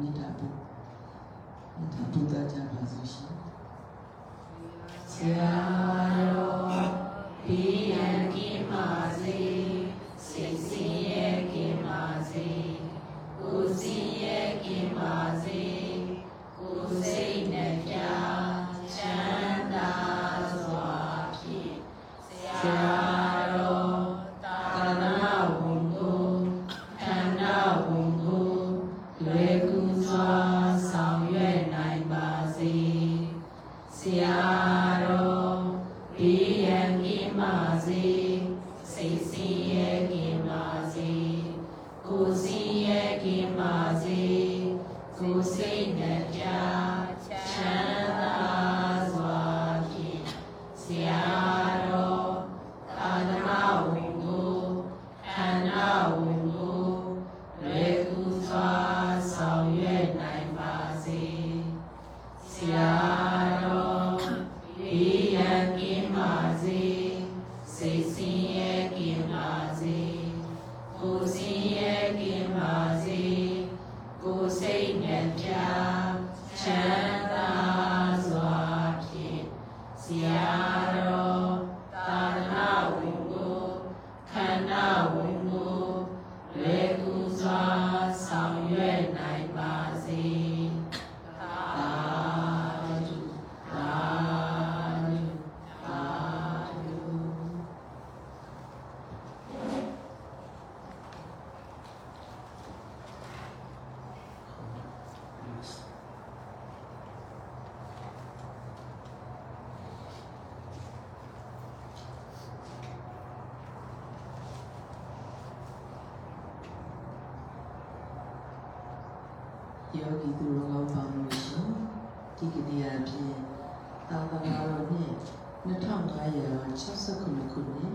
မေတ္တာပို့မေတ္တာပို့တတ်ကြပါစို့ရှင်ဆရာတော် ယောဂီသူတော်ကောင်းပါလို့ရှင်ဒီကနေ့အဖြစ်သာသနာတော်နှစ်2569ခုနှစ်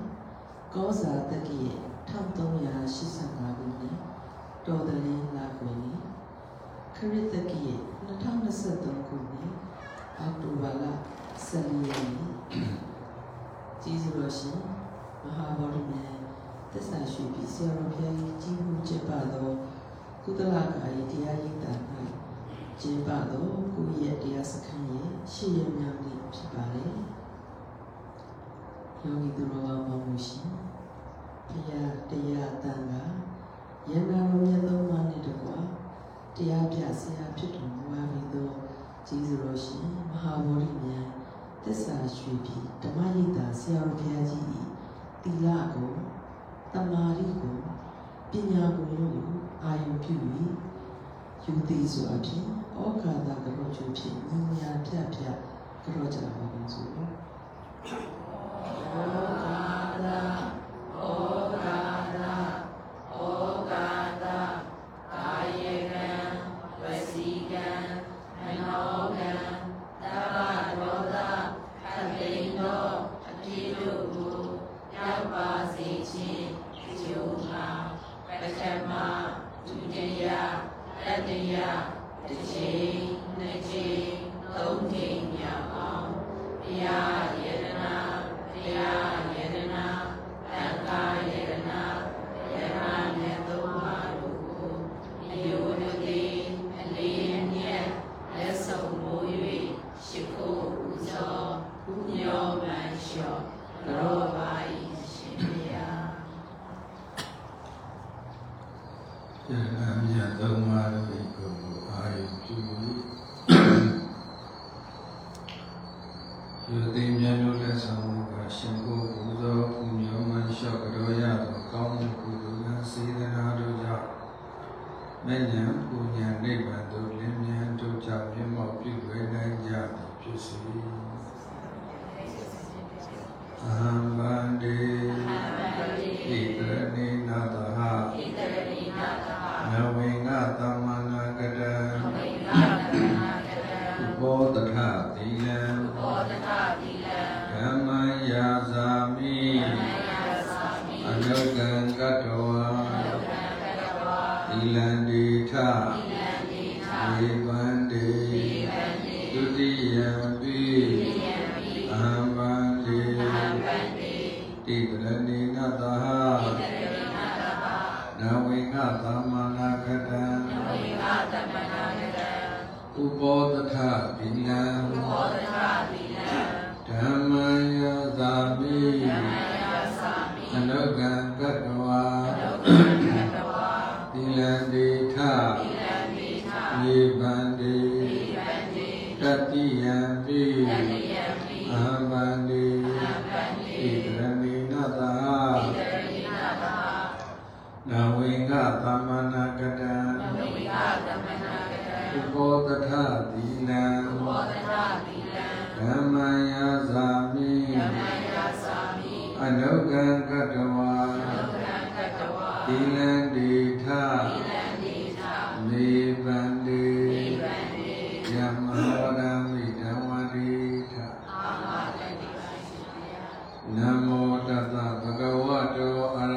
ကောဇာတက္ကီ1385ခုနှစ်တော်တလင်းလာခွေနေ့ခရစ်တက္ကီ2023ခုနှစ်အောက်တိုဘာလ14ရက်နေ့ကျေးဇူးတော်ရှင်မဟာဗောဓိမြန်သစ္စာရွှေပြည်ဆရာတော်ဘုရားကြီးကြီးမှုကျင့်ပတော် ကုသလကာယတရားရိပ်တာ၌ကျင်းပသောကိုယ့်ရဲ့တရားစခန်းရဲ့ရှေ့ရမြောက်နေ့ဖြစ်ပါလေ။ယောဂီသူတော်ကောင်းပါမှုရှင်။တရားတရားတန်ခါယန္နာတော်မြတ်သောမနဲ့တကွာတရားပြဆရာဖြစ်တော်မူပါပြီသောကျေးဇူးတော်ရှင်မဟာဗောဓိမြန်သစ္စာရွှေပြည်ဓမ္မရိပ်တာဆရာတော်ဘုရားကြီး၏တိလကိုတမာရီကိုပညာကိုလို့ကို အာယုပြု၍ယူသည်ဆိုအဖြစ်ဩဃာတကရောချိုဖြင့်ညီညာဖြတ်ဖြတ်ကရောကြပါကုန်စို့ဩဃာတဩ ယအမြတ်သုံးပါးတို့၏ကိုယ်ကိုအာရုံပြု၍ယသိမြတ်တို့လက်ဆောင်မူကရှင်ကိုပူဇော်ပူညောမလျှော့ကြောရသောကောင်းမှုကုသိုလ်များစေတနာတို့ကြောင့်မဉ္ဇဉ်ပူညာနိဗ္ဗာန်သို့လင်းမြန်တို့ကြောင့်မြတ်မောက်ပြုလွယ်နိုင်ကြသည်ဖြစ်စေအဟံဗန္တိဣတရဏိ မောတသဗ္ဗဂဝတောအရ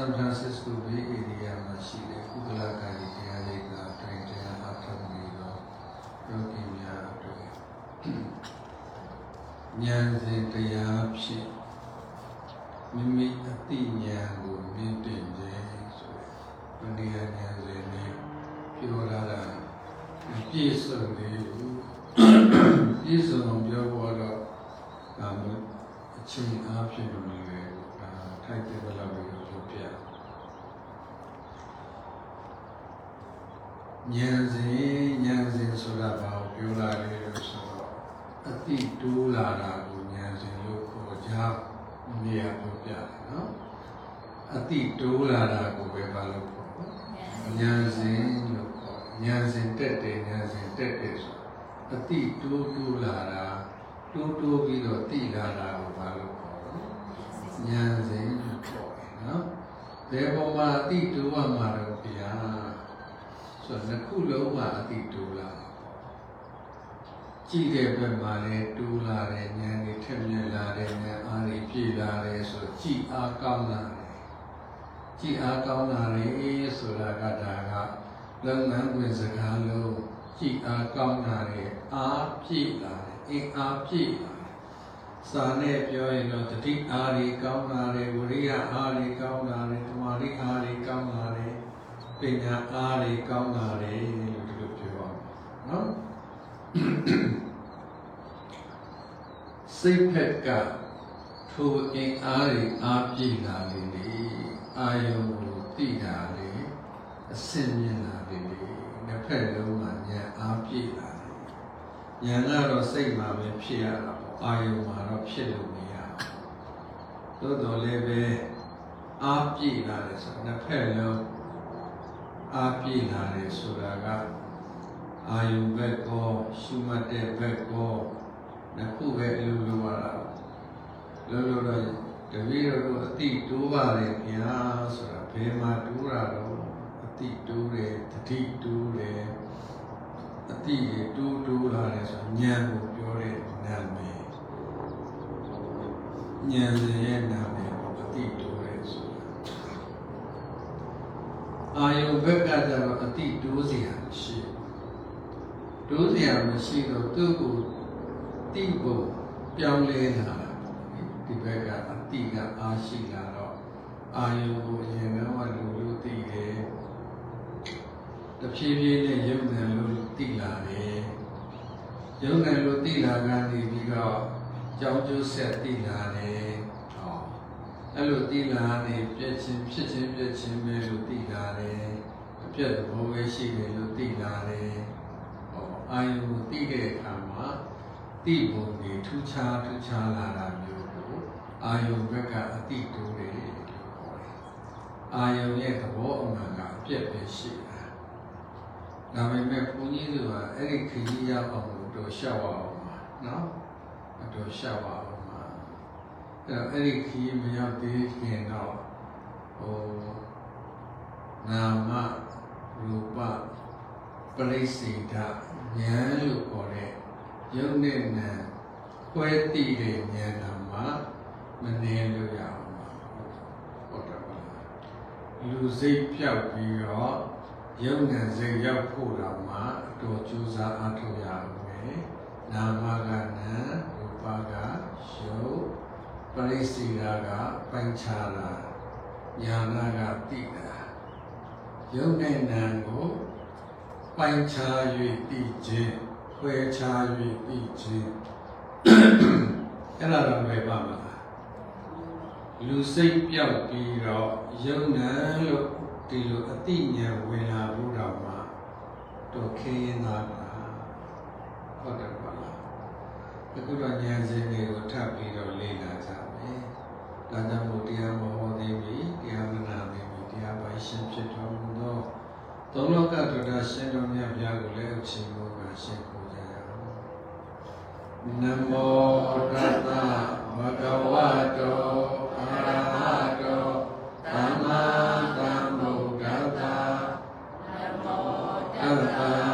ဆန်ဖရန်စစ္စကိုဘေးဧရိယာမှာရှိတဲ့ကုသလကာရီတရားလေးကတွင်တရားအထောက်နေတော့ယောဂီများအတွက်ဉာဏ်စဉ်တရားဖြင့်မိမိအတိဉာဏ်ကိုမြင့်တင်ခြင်းဆိုတဲ့မတရားဉာဏ်စဉ်နဲ့ပြောလာတာမပြည့်စုံသေးဘူးပြည့်စုံအောင်ပြောဖို့တော့ဒါမျိုးအချိန်အားဖြင့်မလွယ်ဘူးဒါထိုက်တဲ့ဘက်လောက် ပဲပြောပြဉာဏ်စဉ်ဉာဏ်စဉ်ဆိုတာဘာကိုပြောလာလဲလို့ဆိုတော့အတိတိုးလာတာကိုဉာဏ်စဉ်လို့ခေါ်ကြနေရာပြောပြတယ်နော်အတိတိုးလာတာကိုပဲဘာလို့ခေါ်ဉာဏ်စဉ်လို့ခေါ်ဉာဏ်စဉ်တက်တယ်ဉာဏ်စဉ်တက်တယ်ဆိုအတိတိုးတိုးလာတာတိုးတိုးပြီးတော့တိလာတာကိုဘာလို့ခေါ်လဲဉာဏ်စဉ်လို့ခေါ်တယ် နော်ဘယ်ပုံမှာအတိတိုးရမှာတော့ဗျာဆိုတော့နှစ်ခုလုံးမှာအတိတူလာတယ်ကြည့်တဲ့ဘက်မှာလည်းတူလာတယ်ဉာဏ်တွေထက်မြက်လာတယ်ဉာဏ်အားတွေပြည့်လာတယ်ဆိုတော့ကြည်အားကောင်းလာတယ်ကြည်အားကောင်းလာတယ်ဆိုတာကဒါကလုပ်ငန်းဝင်စကားလုံးကြည်အားကောင်းလာတယ်အားပြည့်လာတယ်အင်းအားပြည့်လာတယ် စာနဲ့ပြောရင်တော့တတိအားတွေကောင်းလာတယ်ဝိရိယအားတွေကောင်းလာတယ်တမာရိအားတွေကောင်းလာတယ်ပညာအားတွေကောင်းလာတယ်လို့ဒီလိုပြောပါမယ်နော်စိတ်ဖက်ကထိုအင်အားတွေအားပြည့်လာလေလေအာယုံကိုသိတာလေအစင်မြင်လာလေလေနှစ်ဖက်လုံးမှာဉာဏ်အားပြည့်လာတယ်ဉာဏ်ကတော့စိတ်မှာပဲဖြစ်ရတာပေါ့ အာယုံမှာတော့ဖြစ်လို့မရဘူးသို့တော်လည်းပဲအားပြည့်လာတယ်ဆိုတော့နှစ်ဖက်လုံးအားပြည့်လာတယ်ဆိုတာကအာယုဘက်ကောရှုမှတ်တဲ့ဘက်ကောနှစ်ခုပဲအလိုလိုရတာလောလောတော့တပည့်တော်တို့အတိတိုးပါလေဗျာဆိုတာဘယ်မှာတိုးတာတော့အတိတိုးတယ်တတိတိုးတယ်အတိတိုးတိုးလာတယ်ဆိုဉာဏ်ကိုပြောတဲ့နာမည် ဉာဏ်ရဲ့နာမည်အတိတိုးတယ်ဆိုတာအာယုဘက်ကကြတော့အတိတိုးစရာမရှိဘူးတိုးစရာမရှိတော့သူ့ကိုတိဖို့ပြောင်းလဲလာတာဒီဘက်ကအတိကအားရှိလာတော့အာယုကိုအရင်ကလူလူသိတယ်တဖြည်းဖြည်းနဲ့ယုံတယ်လို့သိလာတယ်ယုံတယ်လို့သိလာကနေပြီးတော့ ကြောင်းကျိုးဆက်သိလာတယ်ဟောအဲ့လိုတိလာနေပြည့်ချင်းဖြစ်ချင်းပြည့်ချင်းပဲလို့တိလာတယ်အပြတ်သဘောပဲရှိတယ်လို့တိလာတယ်ဟောအာယုကိုတိတဲ့အခါမှာတိဘုံတွေထူးခြားထူးခြားလာတာမျိုးကိုအာယုဘက်ကအတိတိုးတယ်လို့ခေါ်တယ်အာယုရဲ့သဘောအမှန်ကအပြတ်ပဲရှိတာဒါပေမဲ့ဘုန်းကြီးတို့ကအဲ့ဒီခရီးရောက်အောင်လို့တော့ရှောက်အောင်ပါနော်အ တော်ရှောက်အောင်ပါအဲ့တော့အဲ့ဒီခီးမရောက်သေးခင်တော့ဟိုနာမရူပပရိစေဒဉာဏ်လို့ခေါ်တဲ့ယုံနဲ့နာခွဲတိတဲ့ဉာဏ်နာမှာမနေလို့ရအောင်ပါဟုတ်တယ်ပါလားလူစိတ်ပြောက်ပြီးတော့ယုံနဲ့စိတ်ရောက်ဖို့တော့မှအတော်ကြိုးစားအားထုတ်ရအောင်ပဲနာမကနာရူ ပကယုံပရိစီရာကပိုင်ခြားလာညာနာကတိတာယယုံနဲ့နာကိုပိုင်းခြား၍သိခြင်းခွဲခြား၍သိခြင်းအဲ့ဒါတော့လွယ်ပါမလားလူစိတ်ပြောက်ပြီးတော့ယုံနာလို့ဒီလိုအတိညာဝင်လာဖို့တော့မှတော့ခင်းရင်သားပါဟုတ်တယ်ပါလား အခုတော့ဉာဏ်စဉ်တွေကိုထပ်ပြီးတော့လေ့လာကြမယ်ဒါကြောင့်မို့တရားမဟောသေးဘူးတရားမနာသေးဘူးတရားပိုင်ရှင်ဖြစ်တော်မူသောသုံးလောကဒုဒရှင်တော်မြတ်ဘုရားကိုလည်းအချိန်ကိုကရှင်ကိုကြရအောင်နမောတတ္တဘဂဝတောအရဟတောသမ္မာသမ္ဗုဒ္ဓတ္တနမောတတ္တ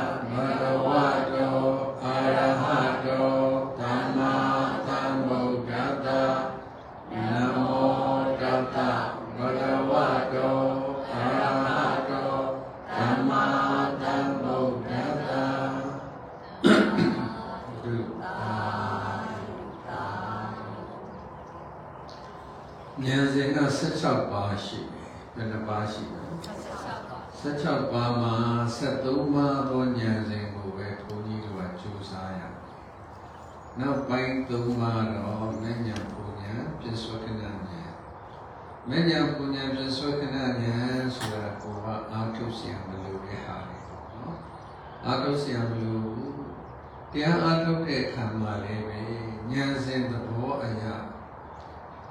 16ပါးရှိတယ်ဘယ်နှပါးရှိလဲ16ပါးမှာ73ပါးသောဉာဏ်စဉ်ကိုပဲဘုန်းကြီးတို့ကကြိုးစားရမယ်နောက်ပိုင်း3ပါးတော့ဉာဏ်ဉာဏ်ပူဉာဏ်ပြစ္ဆုတ်ကဏဉာဏ်မဉ္ဇဉ်ပူဉာဏ်ပြစ္ဆုတ်ကဏဉာဏ်ဆိုတာကိုကအာထုဆရာမလို့တဲ့ဟာလေနော်အာထုဆရာမလို့တရားအာထုတဲ့အခါမှာလည်းပဲဉာဏ်စဉ်သဘောအရာ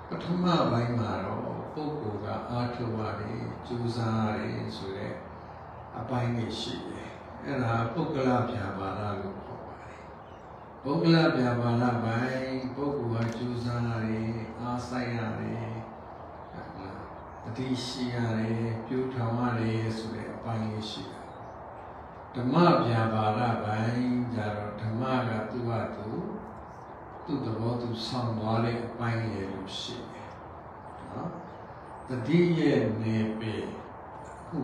ပထမပိုင်းမှာတော့ ပုဂ္ဂိုလ်ကအာထုရတယ်ကြိုးစားရတယ်ဆိုတဲ့အပိုင်းတွေရှိတယ်အဲ့ဒါပုဂ္ဂလဗျာပါဒလို့ခေါ်ပါတယ်ပုဂ္ဂလဗျာပါဒပိုင်းပုဂ္ဂိုလ်ကကြိုးစားရတယ်အားဆိုင်ရတယ်တတိရှိရတယ်ပြိုးထောင်ရတယ်ဆိုတဲ့အပိုင်းလေးရှိတာဓမ္မဗျာပါဒပိုင်းကြတော့ဓမ္မကသူ့ဟာသူသူ့သဘောသူဆောင်သွားတဲ့အပိုင်းလေးလို့ရှိတယ်နော် တတိရဲ့နေပေခု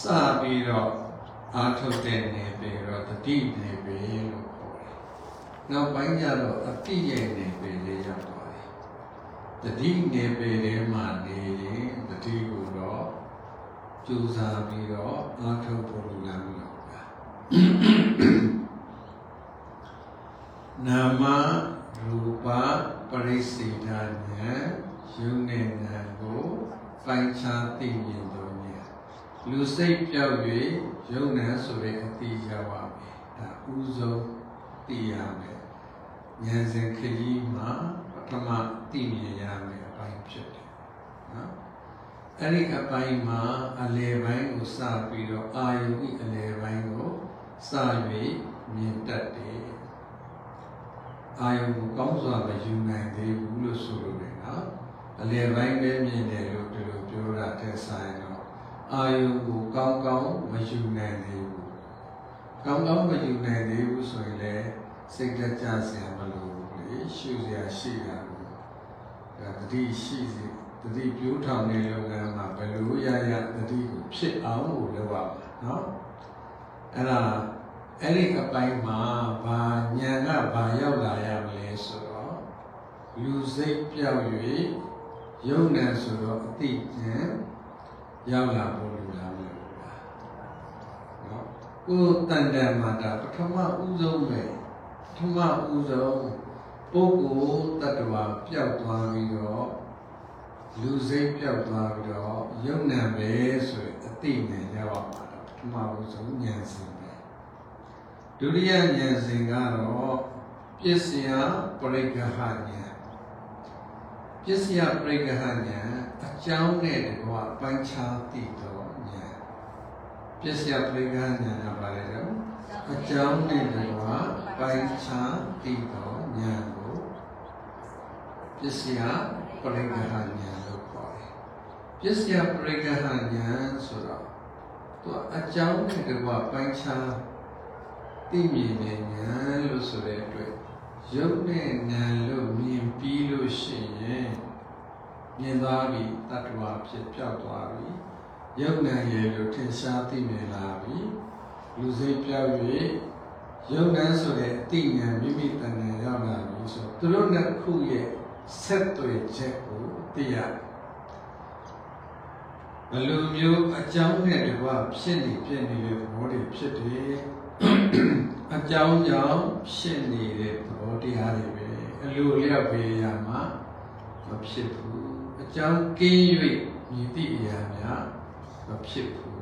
စပြီးတော့အာထုတ်တဲ့နေပေတော့တတိနေပေလို့ခေါ်တယ်နောက်ပိုင်းကျတော့အတိရဲ့နေပေလေးရောက်သွားတယ်တတိနေပေထဲမှာနေရင်တတိကိုတော့ကြိုးစားပြီးတော့အာထုတ်ဖို့လိုလားမလို့နာမရူပပရိစေဒဉာဏ် ယုံနဲ့ဉာဏ်ကိုပိုင်းခြားသိမြင်တော်ဉာဏ်လူစိတ်ပြောက်၍ယုံနဲ့ဆိုတဲ့အတိရောက်ပါမယ်ဒါဥဆုံးသိရမယ်ဉာဏ်စဉ်ခကြီးမှာပထမသိမြင်ရမယ်အပိုင်းဖြစ်တယ်နော်အဲ့ဒီအပိုင်းမှာအလယ်ပိုင်းကိုစပြီးတော့အာယုဤအလယ်ပိုင်းကိုစ၍မြင်တတ်တယ်အာယုကိုကောင်းစွာမယူနိုင်သေးဘူးလို့ဆိုလိုတယ်နော် အလယ်ပိုင်းပဲမြင်တယ်လို့ဒီလိုပြောတာတဲ့ဆိုင်တော့အာယုကိုကောင်းကောင်းမယူနိုင်သေးဘူးကောင်းကောင်းမယူနိုင်သေးဘူးဆိုရင်လည်းစိတ်ကြကြစရာမလိုဘူးလေရှုစရာရှိတာလို့ဒါတတိရှိစီတတိပြိုးထောင်နေလုပ်ငန်းမှာဘယ်လိုရရတတိကိုဖြစ်အောင်လို့လုပ်ရမှာနော်အဲ့ဒါအဲ့ဒီအပိုင်းမှာဘာဉာဏ်ကဘာရောက်လာရမလဲဆိုတော့လူစိတ်ပြောက်၍ ယုံနေဆိုတော့အတိဉာဏ်ရောက်လာဖို့လိုလားမလိုဘူးလားနော်ကိုယ်တန်တန်မှာဒါပထမဦးဆုံးပဲပထမဦးဆုံးပုဂ္ဂိုလ်တ attva ပျောက်သွားပြီးတော့လူစိတ်ပျောက်သွားပြီးတော့ယုံနေပဲဆိုရင်အတိနဲ့ရောက်ပါတော့ပထမဦးဆုံးဉာဏ်စဉ်ပဲဒုတိယဉာဏ်စဉ်ကတော့ပစ္စယပရိက္ခဟဉာဏ် ပစ္စယပရိက္ခဟဉာဏ်အကြောင်းနဲ့တကွပိုင်းခြားသိတော့ဉာဏ်ပစ္စယပရိက္ခဟဉာဏ်ကဘာလဲတော့အကြောင်းနဲ့တကွပိုင်းခြားသိတော့ဉာဏ်ကိုပစ္စယပရိက္ခဟဉာဏ်လို့ခေါ်တယ်ပစ္စယပရိက္ခဟဉာဏ်ဆိုတော့သူအကြောင်းနဲ့တကွပိုင်းခြားသိမြင်တဲ့ဉာဏ်လို့ဆိုတဲ့အတွက် ရုပ်နဲ့နာမ်လို့မြင်ပြီးလို့ရှိရင်မြင်သွားပြီတ attva ဖြစ်ပြောက်သွားပြီရုပ်နာမ်ရဲ့လို့ထင်ရှားသိမြင်လာပြီလူစိတ်ပြောက်၍ရုပ်နာမ်ဆိုတဲ့အတိညာဏ်မိမိတဏ္ဍာရောက်လာပြီဆိုသူတို့နှစ်ခုရဲ့ဆက်သွယ်ချက်ကိုသိရတယ်ဘယ်လိုမျိုးအကြောင်းနဲ့တကွဖြစ်နေဖြစ်နေတဲ့သဘောတွေဖြစ်တယ် အကြောင်းကြောင့်ဖြစ်နေတဲ့သဘောတရားတွေပဲအလိုလျောက်ပဲရမှာမဖြစ်ဘူးအကြောင်းကင်း၍မြည်သည့်အရာများမဖြစ်ဘူး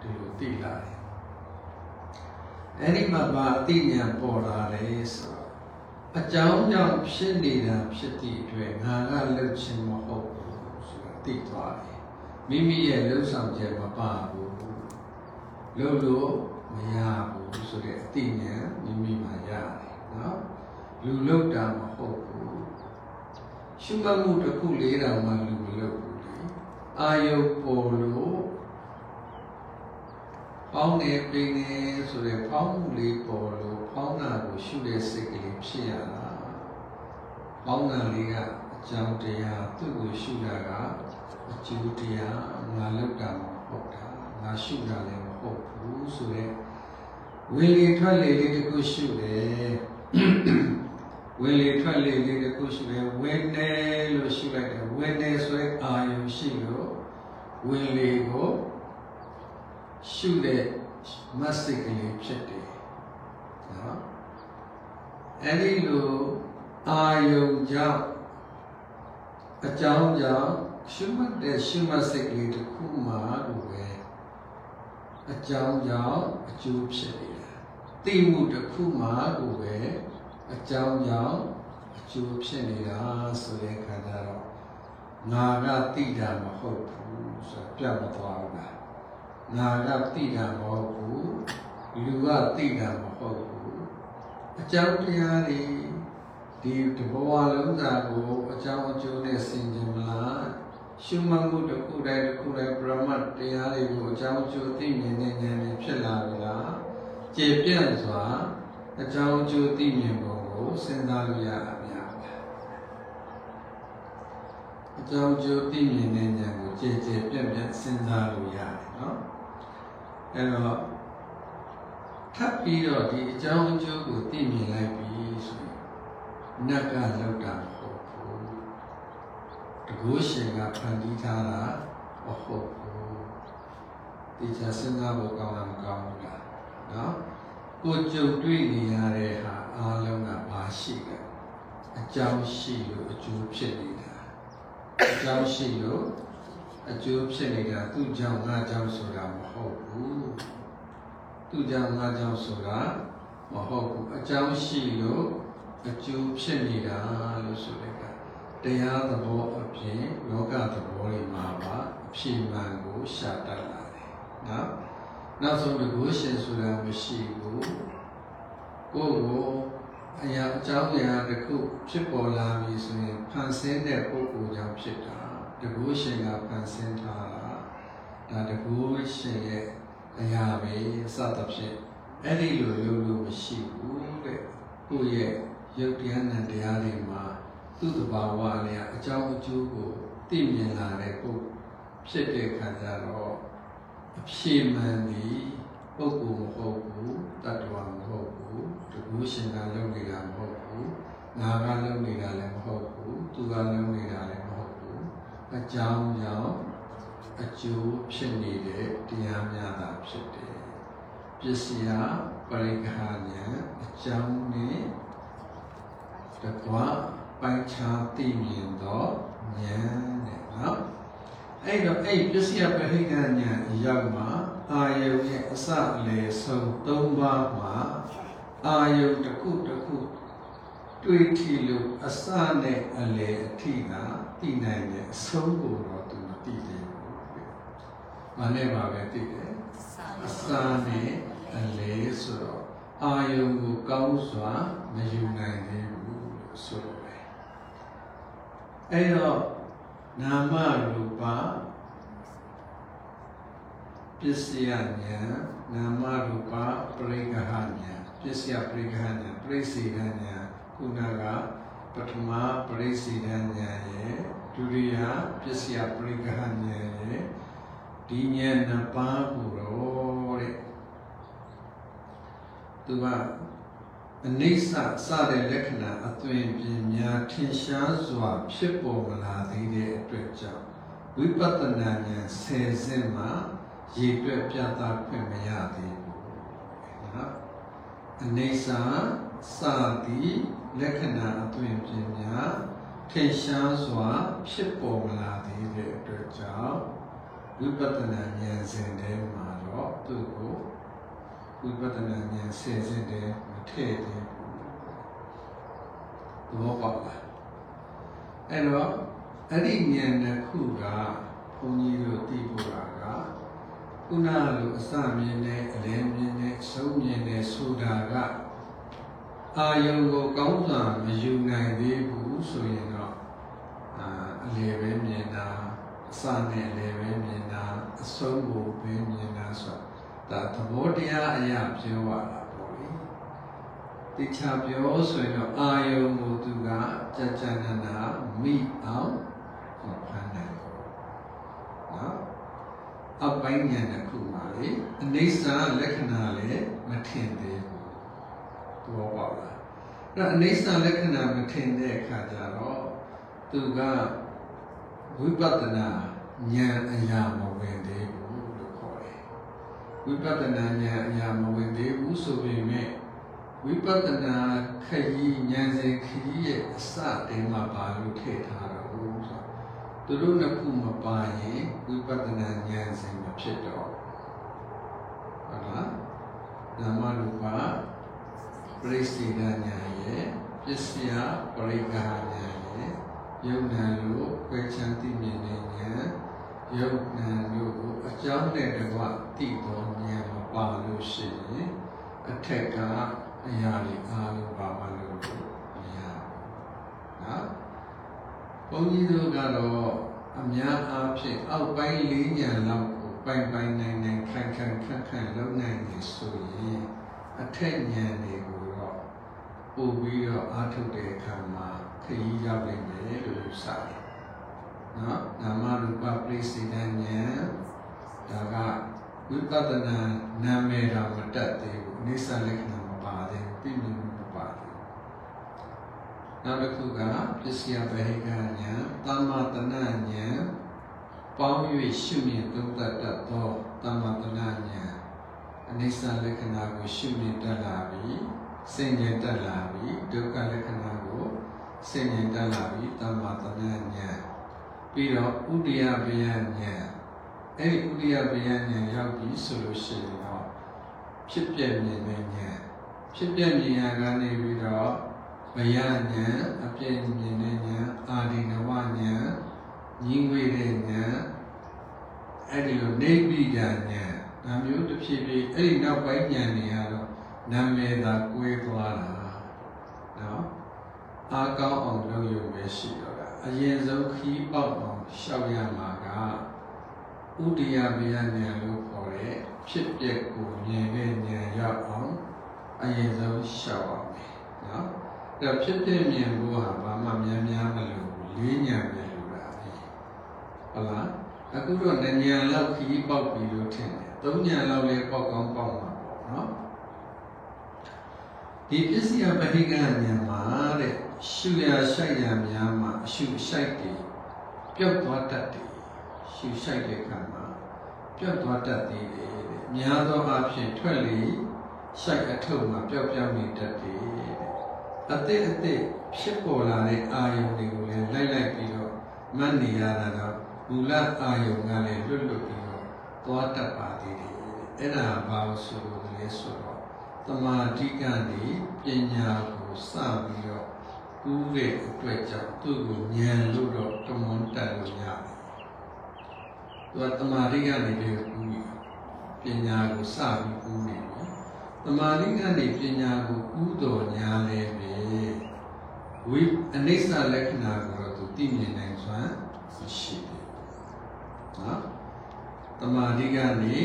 ဒီလိုသိလာတယ်အဲ့ဒီမှာပါအသိဉာဏ်ပေါ်လာတယ်ဆိုတော့အကြောင်းကြောင့်ဖြစ်နေတာဖြစ်သည့်အတွက်ငါကလှုပ်ခြင်းမဟုတ်ဘူးဆိုတာသိသွားတယ်မိမိရဲ့လှုပ်ဆောင်ချက်မပါဘူးလှုပ်လို့မရဘူး ဆိုတဲ့အသိဉာဏ်မိမိမှာရတယ်နော်လူလှုပ်တာမဟုတ်ဘူးရှုမှတ်မှုတစ်ခုလေးတောင်မှလူမလှုပ်ဘူးလေအာယုပေါ်လို့ပေါင်းနေပြင်းနေဆိုတဲ့ပေါင်းမှုလေးပေါ်လို့ပေါင်းတာကိုရှုတဲ့စိတ်ကလေးဖြစ်ရတာပေါင်းတာလေးကအကြောင်းတရားသူ့ကိုရှုတာကအကျိုးတရားငါလောက်တာမဟုတ်တာငါရှုတာလည်းမဟုတ်ဘူးဆိုတဲ့ ဝင်လေထွက်လေလေးတစ်ခုရှုတယ်ဝင်လေထွက်လေလေးတစ်ခုရှုတယ်ဝင်နေလို့ရှုလိုက်တယ်ဝင်နေဆိုတဲ့အာယုရှိလို့ဝင်လေကိုရှုတဲ့မတ်စိတ်ကလေးဖြစ်တယ်နော်အဲ့ဒီလိုအာယုကြောင့်အကြောင်းကြောင့်ရှုမှတ်တဲ့ရှုမှတ်စိတ်ကလေးတစ်ခုမှလို့ပဲအကြောင်းကြောင့်အကျိုးဖြစ်နေ တာသိမှုတစ်ခုမှကိုပဲအကြောင်းကြောင့်အကျိုးဖြစ်နေတာဆိုတဲ့ခါကျတော့ငါကသိတာမဟုတ်ဘူးဆိုတော့ပြတ်မသွားဘူးလားငါကသိတာမဟုတ်ဘူးလူကသိတာမဟုတ်ဘူးအကြောင်းတရားတွေဒီတဘောလုံးစာကိုအကြောင်းအကျိုးနဲ့ဆင်ခြင်မလားရှုမှတ်မှုတစ်ခုတိုင်းတစ်ခုတိုင်းပရမတ်တရားတွေကိုအကြောင်းအကျိုးသိမြင်တဲ့ဉာဏ်နဲ့ဖြစ်လာပြီလား ကျေပြန့်စွာအကြောင်းအကျိုးသိမြင်ပုံကိုစဉ်းစားလို့ရအများပါအကြောင်းအကျိုးသိမြင်တဲ့ဉာဏ်ကိုကျေကျေပြန့်ပြန့်စဉ်းစားလို့ရတယ်နော်အဲ့တော့ထပ်ပြီးတော့ဒီအကြောင်းအကျိုးကိုသိမြင်လိုက်ပြီဆိုရင်နတ်ကလောက်တာမဟုတ်ဘူးတကုရှင်ကဖန်တီးထားတာမဟုတ်ဘူးဒီချာစဉ်းစားဖို့ကောင်းတာမကောင်းဘူးလား နော်ကိုကြုံတွေ့နေရတဲ့ဟာအားလုံးကဘာရှိလဲအကြောင်းရှိလို့အကျိုးဖြစ်နေတာအကြောင်းရှိလို့အကျိုးဖြစ်နေတာသူ့ကြောင့်ငါကြောင့်ဆိုတာမဟုတ်ဘူးသူ့ကြောင့်ငါကြောင့်ဆိုတာမဟုတ်ဘူးအကြောင်းရှိလို့အကျိုးဖြစ်နေတာလို့ဆိုတဲ့ကတရားသဘောအပြင်လောကသဘောတွေမှာပါအဖြစ်မှန်ကိုရှာတတ်လာတယ်နော် နောက်ဆုံးတကူရှင်ဆိုတာမရှိဘူးကိုယ်ကိုအရာအကြောင်းအရာတစ်ခုဖြစ်ပေါ်လာပြီဆိုရင်ဖန်ဆင်းတဲ့ပုဂ္ဂိုလ်ကြောင့်ဖြစ်တာတကူရှင်ကဖန်ဆင်းထားတာဒါတကူရှင်ရဲ့အရာပဲစသဖြင့်အဲ့ဒီလိုလုပ်လို့မရှိဘူးတဲ့ကိုယ့်ရဲ့ရုပ်တရားနဲ့တရားတွေမှာသူ့တဘာဝအလျောက်အကြောင်းအကျိုးကိုသိမြင်လာတဲ့ပုဂ္ဂိုလ်ဖြစ်တဲ့ခါကျတော့ အဖြေမှန်သည်ပုဂ္ဂိုလ်မဟုတ်ဘူးတ attva မဟုတ်ဘူးတကူရှင်ကလုပ်နေတာမဟုတ်ဘူးငါကလုပ်နေတာလည်းမဟုတ်ဘူးသူကလုပ်နေတာလည်းမဟုတ်ဘူးအကြောင်းကြောင့်အကျိုးဖြစ်နေတဲ့တရားများတာဖြစ်တယ်ပစ္စယပရိက္ခာဉာဏ်အကြောင်းနဲ့တကွာပိုင်းခြားသိမြင်တော့ဉာဏ်တဲ့နော် အဲ့တော့အဲ့ပစ္စယပရိက္ခာဉာဏ်အရောက်မှာအာယုရဲ့အစအလယ်ဆုံး၃ပါးမှာအာယုတစ်ခုတစ်ခုတွေ့ထီလို့အစနဲ့အလယ်အထိကသိနိုင်တဲ့အဆုံးကိုတော့သူမသိသေးဘူး။မနဲ့ပါပဲသိတယ်။အစနဲ့အလယ်ဆိုတော့အာယုကိုကောင်းစွာမယူနိုင်သေးဘူးလို့ဆိုလိုတယ်။အဲ့တော့ နာမရူပပစ္စယဉာဏ်နာမရူပပရိက္ခဟဉာဏ်ပစ္စယပရိက္ခဟဉာဏ်ပရိစေဒဉာဏ်ခုနကပထမပရိစေဒဉာဏ်ရဲ့ဒုတိယပစ္စယပရိက္ခဟဉာဏ်ရဲ့ဒီဉာဏ်နှစ်ပါးကိုတော့တဲ့သူက အနိစ္စစတဲ့လက္ခဏာအသွင်ပြင်များထင်ရှားစွာ ဖြစ်ပေါ်မလာသေးတဲ့အတွက်ကြောင့်ဝဝိပဿနာဉာဏ်ဆယ်စင်းမှာရည်တွက်ပြသခွင့်မရသေးဘူးနော်အနေစာစသည်လက္ခဏာအသွင်ပြင်များထင်ရှားစွာ ဖြစ်ပေါ်မလာသေးတဲ့အတွက်ကြောင့်ဝိပဿနာဉာဏ်စဉ်ထဲမှာတော့သူ့ကိုဝိပဿနာဉာဏ်ဆယ်စင်းတည်းမ ထည့်သေးဘူးသဘောပေါက်လားအဲ့တော့အဲ့ဒီဉာဏ်တစ်ခုကဘုန်းကြီးတို့သိဖို့တာကခုနလိုအစမြင်နဲ့အလင်းမြင်နဲ့ဆုံးမြင်နဲ့ဆိုတာကအာယုံကိုကောင်းစွာမယူနိုင်သေးဘူးဆိုရင်တော့အာအလေပဲမြင်တာအစနဲ့အလေပဲမြင်တာအဆုံးကိုပဲမြင်တာဆိုတာဒါသဘောတရားအရာပြောရတာပေါ့လေ တိချာပြောဆိုရင်တော့အာယုံကိုသူကကြကြနနာမိအောင်ဖန်နိုင်တယ်နော်အပိုင်းဉာဏ်တစ်ခုပါလေအနိစ္စလက္ခဏာလည်းမထင်သေးဘူးသဘောပေါက်လားအဲ့တော့အနိစ္စလက္ခဏာမထင်တဲ့အခါကျတော့သူကဝိပဿနာဉာဏ်အရာမဝင်သေးဘူးလို့ခေါ်တယ်ဝိပဿနာဉာဏ်အရာမဝင်သေးဘူးဆိုပေမဲ့ ဝိပဿနာခရီးဉာဏ်စဉ်ခရီးရဲ့အစတင်းမှာပါလို့ထည့်ထားတော့ဘူးဆိုသူတို့နှစ်ခုမပါရင်ဝိပဿနာဉာဏ်စဉ်မဖြစ်တော့ဟုတ်လားနာမရူပပရိစ္ဆေဒဉာဏ်ရဲ့ပစ္စယပရိက္ခာဉာဏ်ရဲ့ယုံနာလို့ခွဲခြားသိမြင်တဲ့ဉာဏ်ယုံနာလို့ကိုအကြောင်းနဲ့တကွသိတော်ဉာဏ်မပါလို့ရှိရင်အထက်က အရာတွေအားလုံးပါမလို့မရဘူးနော်ဘုန်းကြီးတို့ကတော့အများအားဖြင့်အောက်ပိုင်းလေးညာလောက်ကိုပိုင်ပိုင်နိုင်နိုင်ခိုင်ခိုင်ခန့်ခန့်လုံနိုင်နေဆိုရင်အထက်ဉာဏ်တွေကိုတော့ပို့ပြီးတော့အားထုတ်တဲ့အခါမှာခရီးရောက်နိုင်တယ်လို့ယူဆတယ်နော်နာမရူပပရိစေတဉာဏ်ဒါကဝိပဿနာနာမည်တော်မတတ်သေးဘူးအိသလက္ခဏာမ ပါသေးဘူးပြည့်မြင်မှုမပါသေးဘူးနောက်တစ်ခုကပစ္စယဗဟိကဉာဏ်သမ္မာတဏဉာဏ်ပေါင်း၍ရှုမြင်သုံးသပ်တတ်သောသမ္မာတဏဉာဏ်အနိစ္စလက္ခဏာကိုရှုမြင်တတ်လာပြီးစိတ်ဉာဏ်တက်လာပြီးဒုက္ခလက္ခဏာကိုစိတ်ဉာဏ်တက်လာပြီးသမ္မာတဏဉာဏ်ပြီးတော့ဥဒိယဘယဉာဏ်အဲ့ဒီဥဒိယဘယဉာဏ်ရောက်ပြီဆိုလို့ရှိရင်တော့ဖြစ်ပြမြင်တဲ့ဉာဏ် ဖြစ်ပြမြင်ရကနေပြီးတော့ဘယဉာဏ်အပြည့်မြင်တဲ့ဉာဏ်အာဒီနဝဉာဏ်ညီငွေတဲ့ဉာဏ်အဲ့ဒီလိုနေပိဒဉာဏ်ဒါမျိုးတစ်ဖြစ်ဖြစ်အဲ့ဒီနောက်ပိုင်းဉာဏ်တွေကတော့နာမည်သာကွဲသွားတာနော်အားကောင်းအောင်လုပ်ရုံပဲရှိတော့တာအရင်ဆုံးခီးပေါက်အောင်ရှောက်ရမှာကဥဒိယဘယဉာဏ်လို့ခေါ်တဲ့ဖြစ်ပျက်ကိုမြင်တဲ့ဉာဏ်ရောက်အောင် အရင်ဆုံးရှောက်အောင်မယ်နော်အဲ့တော့ဖြစ်ပျက်မြင်ဖို့ဟာဘာမှများများမလို့လေးဉာဏ်ပဲလို့တာပဲဟုတ်လားအခုတော့ဉာဏ်လောက်ခီးပေါက်ပြီလို့ထင်တယ်သုံးဉာဏ်လောက်လည်းပေါက်ကောင်းပေါက်မှာပေါ့နော်ဒီပစ္စယပဋိက္ခဉာဏ်မှာတဲ့ရှုရရှိုက်ရများမှာအရှုရှိုက်တယ်ပျောက်သွားတတ်တယ်ရှုရှိုက်တဲ့အခါမှာပျောက်သွားတတ်သေးတယ်တဲ့များသောအားဖြင့်ထွက်လေ ရှိုက်အထုပ်မှာပျောက်ပြောင်းနေတတ်တယ်တဲ့အသက်အသက်ဖြစ်ပေါ်လာတဲ့အာယုန်တွေကိုလည်းလိုက်လိုက်ပြီးတော့မှတ်နေရတာတော့မူလအာယုန်ကလည်းလွတ်လွတ်ပြီးတော့သွားတတ်ပါသေးတယ်အဲ့ဒါဘာလို့ဆိုလို့လဲဆိုတော့တမာတိကနေပညာကိုစပြီးတော့ကူးတဲ့အတွက်ကြောင့်သူ့ကိုဉာဏ်လို့တော့တမွန်တက်လို့ရတယ်။သူကတမာတိကနေပြီးကူးပြီပညာကိုစပြီးကူး သမာဓိကနေပညာကိုကူးတော်ညာလဲပဲဝိအနိစ္စလက္ခဏာကိုတော့သူသိမြင်နိုင်စွမ်းမရှိဘူးနော်သမာဓိကနေ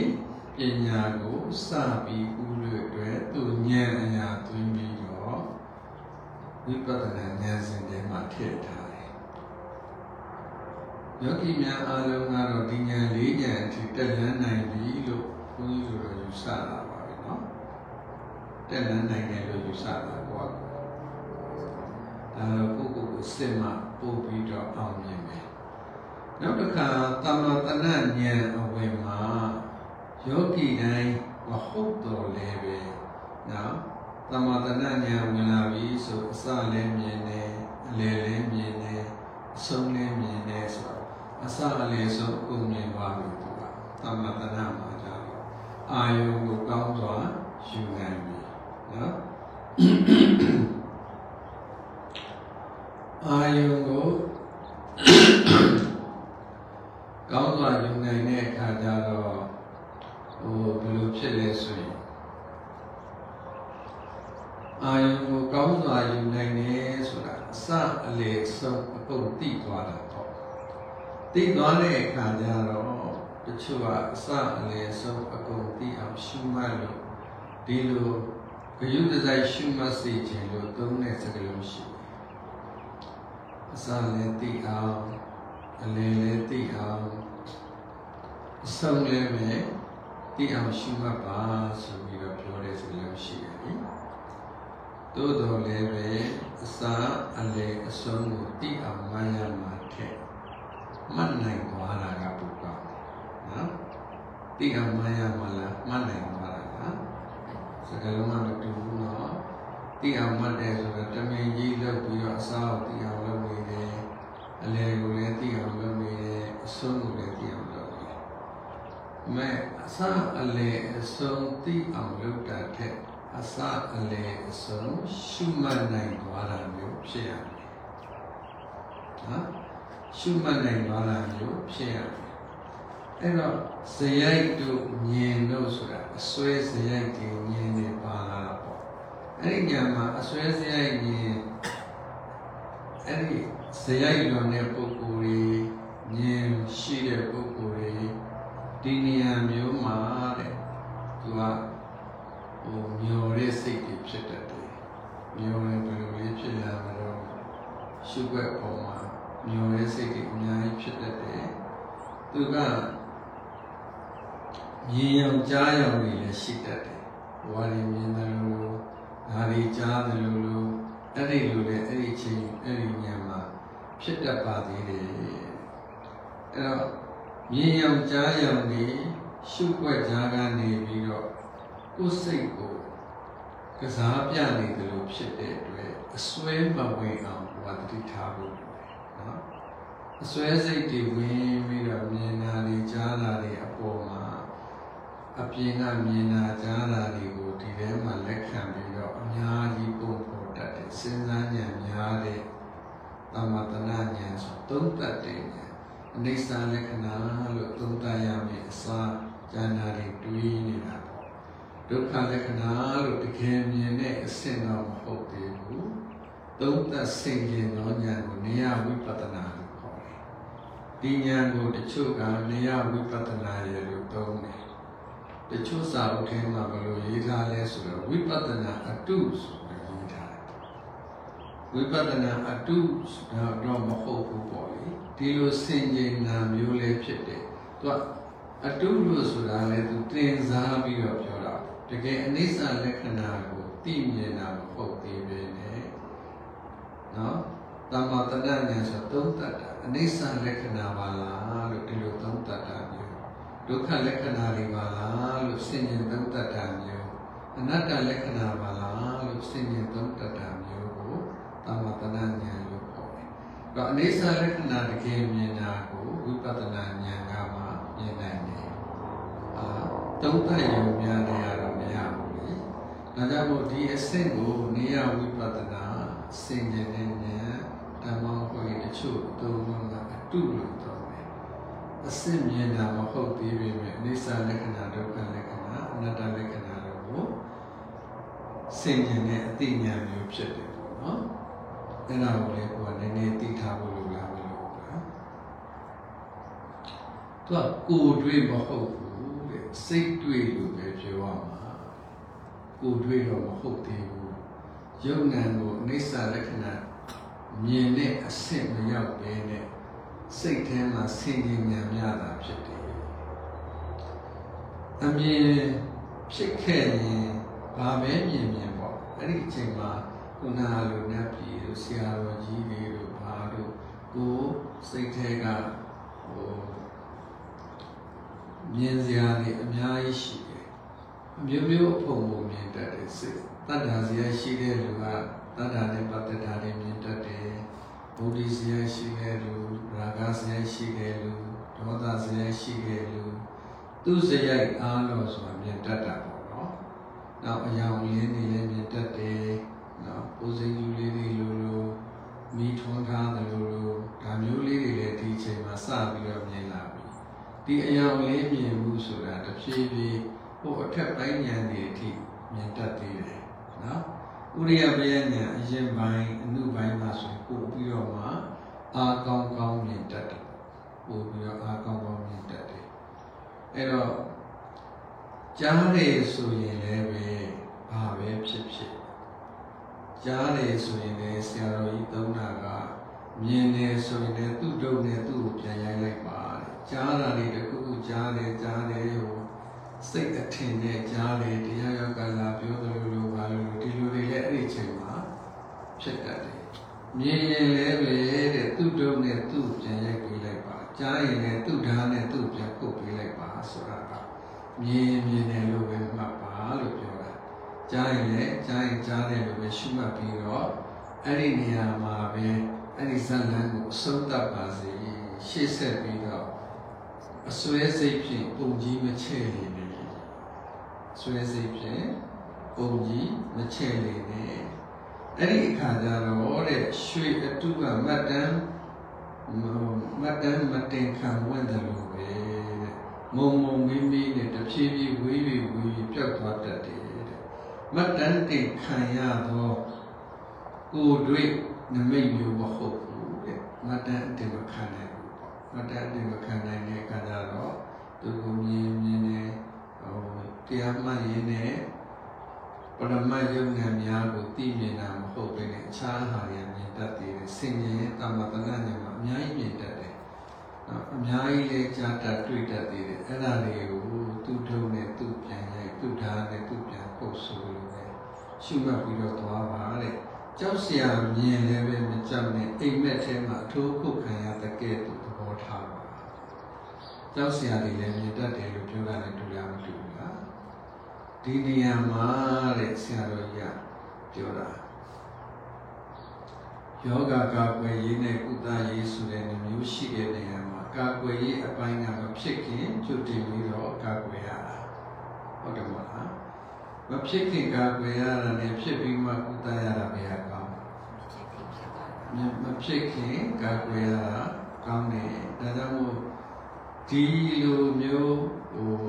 ပညာကိုစပြီးကူးလို့အတွက်သူဉာဏ်အရာသွင်းပြီးတော့ဝိပဿနာဉာဏ်စဉ်ထဲမှာထည့်ထားတယ်ယောဂီများအားလုံးကတော့ဒီဉာဏ်၄ဉာဏ်အထိတက်လန်းနိုင်ပြီလို့ဘုန်းကြီးတို့ကယူဆတာ တက်လန်းနိုင်တယ်လို့ယူဆတာပေါ့။ဒါတော့ကိုယ့်ကိုယ်ကိုစစ်မှပို့ပြီးတော့အောင်မြင်မယ်။နောက်တစ်ခါတမတနဉာဏ်အဝင်မှာယောဂီတိုင်းမဟုတ်တော်လဲပဲနော်တမတနဉာဏ်ဝင်လာပြီဆိုအစလည်းမြင်တယ်အလယ်လည်းမြင်တယ်အဆုံးလည်းမြင်တယ်ဆိုတော့အစအလယ်ဆုံးကိုမြင်သွားပြီသူကတမတနမှာကြတော့အာယုံကိုကောင်းစွာယူနိုင်ပြီ နော်အာယုံကိုကောင်းစွာယူနိုင်တဲ့အခါကျတော့ဟိုဘယ်လိုဖြစ်လဲဆိုရင်အာယုံကိုကောင်းစွာယူနိုင်တယ်ဆိုတာအစအလေဆုံးအကုန်သိသွားတာပေါ့သိသွားတဲ့အခါကျတော့တချို့ကအစအလေဆုံးအကုန်သိအောင်ရှုမှတ်လို့ဒီလို ဂယုတစိုက်ရှုမှတ်စေခြင်းလို့သုံးတဲ့စကားလုံးရှိတယ်အစလည်းသိအောင်အလေလည်းသိအောင်အဆုံးလည်းပဲသိအောင်ရှုမှတ်ပါဆိုပြီးတော့ပြောတဲ့စကားလုံးရှိတယ်နိသို့တော်လည်းပဲအစာအလေအဆုံးကိုသိအောင်မှရမှာထက်မှတ်နိုင်သွားတာကပုဂ္ဂိုလ်နော်သိအောင်မှရမှာလားမှတ်နိုင်သွားတာလား စကားလုံးကမတူဘူးနော်သိအောင်မှတ်တယ်ဆိုတော့တမင်ကြီးလုပ်ပြီးတော့အစာကိုသိအောင်လုပ်နေတယ်အလေကိုလည်းသိအောင်လုပ်နေတယ်အဆုံးကိုလည်းသိအောင်လုပ်နေတယ်မဲ့အစာအလေအဆုံးသိအောင်လုပ်တာထက်အစအလေအဆုံးရှုမှတ်နိုင်သွားတာမျိုးဖြစ်ရတယ်။နော်ရှုမှတ်နိုင်သွားတာမျိုးဖြစ်ရတယ်။ အဲ့တော့ဇယိုက်တို့မြင်လို့ဆိုတာအစွဲဇယိုက်တွေမြင်နေပါလားပေါ့။အဲ့ဒီညမှာအစွဲဇယိုက်မြင်အဲ့ဒီဇယိုက်လွန်တဲ့ပုဂ္ဂိုလ်တွေမြင်ရှိတဲ့ပုဂ္ဂိုလ်တွေဒီနေရာမျိုးမှာတဲ့သူကဟိုမျောတဲ့စိတ်တွေဖြစ်တတ်တယ်။မျောရင်ဘယ်လိုလေးဖြစ်လာမလို့ရှုွက်ပေါ်မှာမျောတဲ့စိတ်တွေအများကြီးဖြစ်တတ်တယ်။သူက မြင်ရောင်ကြားရောင်တွေလည်းရှိတတ်တယ်။ဝါရီမြင်တယ်လို့ဓာရီကြားတယ်လို့အဲ့ဒီလိုလေအဲ့ဒီချိန်အဲ့ဒီညမှာဖြစ်တတ်ပါသေးတယ်။အဲ့တော့မြင်ရောင်ကြားရောင်တွေရှုွက်ကြားကနေပြီးတော့ကိုယ်စိတ်ကိုကစားပြနေတယ်လို့ဖြစ်တဲ့အတွက်အစွဲမဝင်အောင်ဝါတိထားဖို့နော်အစွဲစိတ်တွေဝင်ပြီးတော့မြင်တာတွေကြားတာတွေအပေါ်မှာ အပြင်ကမြင်တာကြားတာတွေကိုဒီထဲမှာလက်ခံပြီးတော့အများကြီးပုံဖော်တတ်တယ်စဉ်းစားဉာဏ်များတဲ့သမတနာဉာဏ်ဆိုသုံးတတ်တယ်ဉာဏ်အနိစ္စလက္ခဏာလို့သုံးတတ်ရမယ်အစားဉာဏ်ဓာတ်တွေတွေးနေတာဒုက္ခလက္ခဏာလို့တကယ်မြင်တဲ့အဆင့်တော့မဟုတ်သေးဘူးသုံးသပ်ဆင်ခြင်သောဉာဏ်ကိုနေယဝိပဿနာလို့ခေါ်တယ်ဒီဉာဏ်ကိုတချို့ကနေယဝိပဿနာရလို့သုံးတယ် တချို့စာအုပ်ထဲမှာဘယ်လိုရေးထားလဲဆိုတော့ဝိပဿနာအတုဆိုပြီးရေးထားတယ်ဝိပဿနာအတုတော့မဟုတ်ဘူးပေါ့လေဒီလိုဆင်ခြင်နာမျိုးလေးဖြစ်တယ်သူကအတုလို့ဆိုတာလေသူတင်စားပြီးတော့ပြောတာတကယ်အနိစ္စလက္ခဏာကိုသိမြင်တာမဟုတ်သေးပဲနဲ့နော်တမ္မာတဏ္ဍဉာဏ်ဆိုသုံးတတ်တာအနိစ္စလက္ခဏာပါလားလို့ဒီလိုသုံးတတ်တာမျိုး ဒုက္ခလက္ခဏာတွေပါလားလို့ဆင်ញင်သုံးတတ်တာမျိုးအနတ္တလက္ခဏာပါလားလို့ဆင်ញင်သုံးတတ်တာမျိုးကိုတမ္မာတဏ္ဍဉာဏ်လို့ခေါ်တယ်။တော့အနိစ္စလက္ခဏာတကယ်မြင်တာကိုဝိပဿနာဉာဏ်ကမှမြင်နိုင်တယ်။အာသုံးတတ်ရုံများနေရတော့မရဘူးလေ။ဒါကြောင့်မို့ဒီအဆင့်ကိုနေရဝိပဿနာဆင်ញင်တဲ့ဉာဏ်ဓမ္မဟောရတချို့သုံးလုံးကအတုလို့သုံးတယ်။ အဆင့်မြင်တာမဟုတ်သေးပေမဲ့အနိစ္စလက္ခဏာဒုက္ခလက္ခဏာအနတ္တလက္ခဏာတို့ကိုဆင်ញင်တဲ့အသိဉာဏ်မျိုးဖြစ်တယ်ပေါ့နော်။အဲ့ဒါကိုလည်းကိုယ်ကနည်းနည်းသိထားဖို့လိုလားမလို့ဘူး။သူကကိုယ်တွေးမဟုတ်ဘူးတဲ့စိတ်တွေးလို့ပဲပြောရမှာ။ကိုယ်တွေးတော့မဟုတ်သေးဘူး။ယုံနံကိုအနိစ္စလက္ခဏာမြင်တဲ့အဆင့်မရောက်ဘဲနဲ့ စိတ်ထဲမှာဆင်ញင်ဉာဏ်များတာဖြစ်တယ်။အမြင်ဖြစ်ခဲ့ရင်ဘာပဲမြင်မြင်ပေါ့အဲ့ဒီအချိန်မှာကုနာလိုနတ်ပြည်တို့ဆရာတော်ကြီးတွေတို့ဘာတို့ကိုစိတ်ထဲကဟိုမြင်စရာတွေအများကြီးရှိတယ်အမျိုးမျိုးအဖုံဖုံမြင်တတ်တယ်စိတ်တတ္တာစရာရှိတဲ့လူကတတ္တာနဲ့ပတ်သက်တာတွေမြင်တတ်တယ် ဗုဒ္ဓစရာရှိတဲ့လူရာဂစရာရှိတဲ့လူဒေါသစရာရှိတဲ့လူသူစရိုက်အားလို့ဆိုတာမြင်တတ်တာပေါ့နော်နောက်အယောင်လင်းတွေလည်းမြင်တတ်တယ်နော်ပူစိန်ယူလေးတွေလိုလိုမိထွန်းထားတယ်လိုလိုဒါမျိုးလေးတွေလည်းဒီအချိန်မှာစပြီးတော့မြင်လာပြီဒီအယောင်လေးမြင်မှုဆိုတာတစ်ဖြည်းဖြည်းဟိုအထက်ပိုင်းဉာဏ်တွေအထိမြင်တတ်သေးတယ်နော် ဥရိယပယဉာဏ်အရင်ပိုင်းအနုပိုင်းမှာဆိုပို့ပြီးတော့မှအာကောင်းကောင်းမြင်တတ်တယ်ပို့ပြီးတော့အာကောင်းကောင်းမြင်တတ်တယ်အဲ့တော့ကြားတယ်ဆိုရင်လည်းပဲဘာပဲဖြစ်ဖြစ်ကြားတယ်ဆိုရင်လည်းဆရာတော်ကြီးသုံးတာကမြင်တယ်ဆိုရင်လည်းသူ့တုံနဲ့သူ့ကိုပြန်ရိုက်လိုက်ပါတဲ့ကြားတာတွေတစ်ခုခုကြားတယ်ကြားတယ်ဟို စိတ်အထင်နဲ့ကြားတယ်တရားရောက်ကလာပြောတယ်လို့လို့ဘာလို့ဒီလိုတွေလည်းအဲ့ဒီချိန်မှာဖြစ်တတ်တယ်မြင်ရင်လည်းပဲတဲ့သူ့တုံနဲ့သူ့ပြန်ရိုက်ပေးလိုက်ပါကြားရင်လည်းသူ့ဓာတ်နဲ့သူ့ပြန်ကုတ်ပေးလိုက်ပါဆိုတာကမြင်မြင်တယ်လို့ပဲမှတ်ပါလို့ပြောတာကြားရင်လည်းကြားရင်ကြားတယ်လို့ပဲရှုမှတ်ပြီးတော့အဲ့ဒီနေရာမှာပဲအဲ့ဒီဇာတ်လမ်းကိုအဆုံးသတ်ပါစေရှေ့ဆက်ပြီး တော့အစွဲစိတ်ဖြင့်ပုံကြီးမချဲ့နေနေဆွဲစိတ်ဖြင့်ပုံကြီးမချဲ့နေနေအဲ့ဒီအခါကျတော့တဲ့ရွှေအတုကမတ်တမ်းမတ်တမ်းမတင်ခံဝင်တယ်လို့ပဲတဲ့မုံမုံမင်းမင်းနဲ့တဖြည်းဖြည်းဝေးဝေးဝေးပြောက်သွားတတ်တယ်တဲ့မတ်တမ်းတင်ခံရတော့ကိုယ်တွေ့နမိတ်မျိုးမဟုတ်ဘူးတဲ့မတ်တမ်းအတင်မခံနိုင်ဘူးပေါ့ မတ်တမ်းအတင်မခံနိုင်တဲ့အခါကျတော့သူကိုမြင်မြင်နေဟိုတရားမှတ်ရင်းနဲ့ပရမတ်ယုံဉာဏ်များကိုသိမြင်တာမဟုတ်ဘဲနဲ့အခြားဟာတွေမြင်တတ်တယ်ဆင်ញင်တမ္မတဏ္ဍဉာဏ်မှာအများကြီးမြင်တတ်တယ်နော်အများကြီးလည်းကြားတတ်တွေ့တတ်သေးတယ်အဲ့ဒါတွေကိုသူ့ထုံးနဲ့သူ့ပြန်ရိုက်သူ့ဓာတ်နဲ့သူ့ပြန်ပုတ်ဆိုလို့ပဲရှုမှတ်ပြီးတော့သွားပါတဲ့ကြောက်စရာမြင်လည်းပဲမကြောက်နဲ့အိမ်မက်ထဲမှာအထိုးခုခံရတဲ့ကဲ့သို့သဘောထားပါ ကြောက်စရာတွေလည်းမြင်တတ်တယ်လို့ပြောတာလည်းတူလားမတူဘူးလားဒီနေရာမှာတဲ့ဆရာတော်ကြီးကပြောတာယောဂကာကွယ်ရေးနဲ့ကုသရေးဆိုတဲ့မျိုးရှိတဲ့နေရာမှာကာကွယ်ရေးအပိုင်းကမဖြစ်ခင်ကျွတ်တင်ပြီးတော့ကာကွယ်ရတာဟုတ်တယ်မလားမဖြစ်ခင်ကာကွယ်ရတာနဲ့ဖြစ်ပြီးမှကုသရတာပဲကောင်းမဖြစ်ခင်ကာကွယ်ရတာကောင်းတယ်ဒါကြောင့်မို့ ဒီလိုမျိုးဟို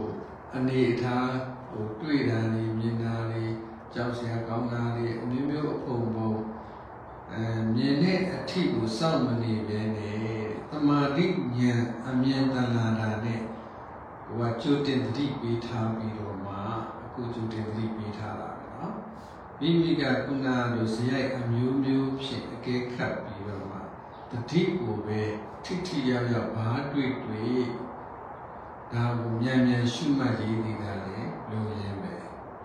အနေအထားဟိုတွေ့တာနေမြင်တာနေကြောက်စရာကောင်းတာနေအမျိုးမျိုးအဖုံဖုံအဲမြင်တဲ့အထီကိုစောင့်မနေပဲနဲ့တမာတိဉာဏ်အမြင်တလာတာနဲ့ဟိုကကြိုတင်သတိပေးထားပြီးတော့မှအခုကြိုတင်သတိပေးထားတာပဲနော်မိမိကကုနာတို့ဇယိုက်အမျိုးမျိုးဖြင့်အကဲခတ်ပြီးတော့မှ တတိကိုပဲထိထိရောက်ရောက်ဘာတွေ့တွေ့ဒါကိုမြန်မြန်ရှုမှတ်ရေးနေတာလေလိုရင်းပဲ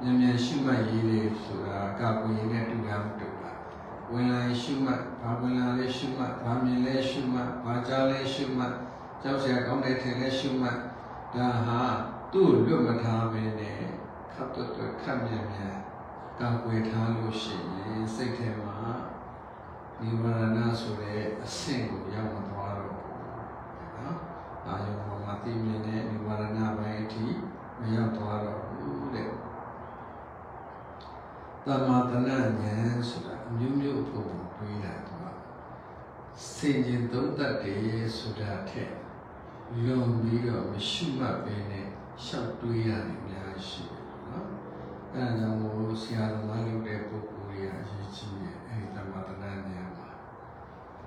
မြန်မြန်ရှုမှတ်ရေးလေဆိုတာကာကွယ်ရေးနဲ့တူတာမတူလားဝင်လာရှုမှတ်ဘာဝင်လာလဲရှုမှတ်ဘာမြင်လဲရှုမှတ်ဘာကြားလဲရှုမှတ်ကြောက်စရာကောင်းတဲ့ထင်လဲရှုမှတ်ဒါဟာသူ့လွတ်မထားဘဲနဲ့ခတ်တွတ်တွတ်ခတ်မြန်မြန်ကာကွယ်ထားလို့ရှိရင်စိတ်ထဲမှာ နိဗ္ဗာန်ဆိုတဲ့အဆင့်ကိုရောက်မသွားတော့ဘူးနော်။အာယုံပေါ်မှာသိမြင်တဲ့နိဗ္ဗာန်ပိုင်းအထိမရောက်သွားတော့ဘူးတဲ့။တမ္မာတဏ္ဍဉာဏ်ဆိုတာအမျိုးမျိုးအဖို့တွေးတာတော့စင်ကျင်သုံးတတ်တယ်ဆိုတာထက်လွန်ပြီးတော့မရှိမှတ်ပဲနဲ့ရှောက်တွေးရတယ်အများရှိတယ်နော်။အဲဒါကြောင့်မို့ဆရာတော်လုပ်တဲ့ပုဂ္ဂိုလ်တွေအရေးကြီးတယ်အဲဒီတမ္မာတဏ္ဍဉာဏ်မှာ။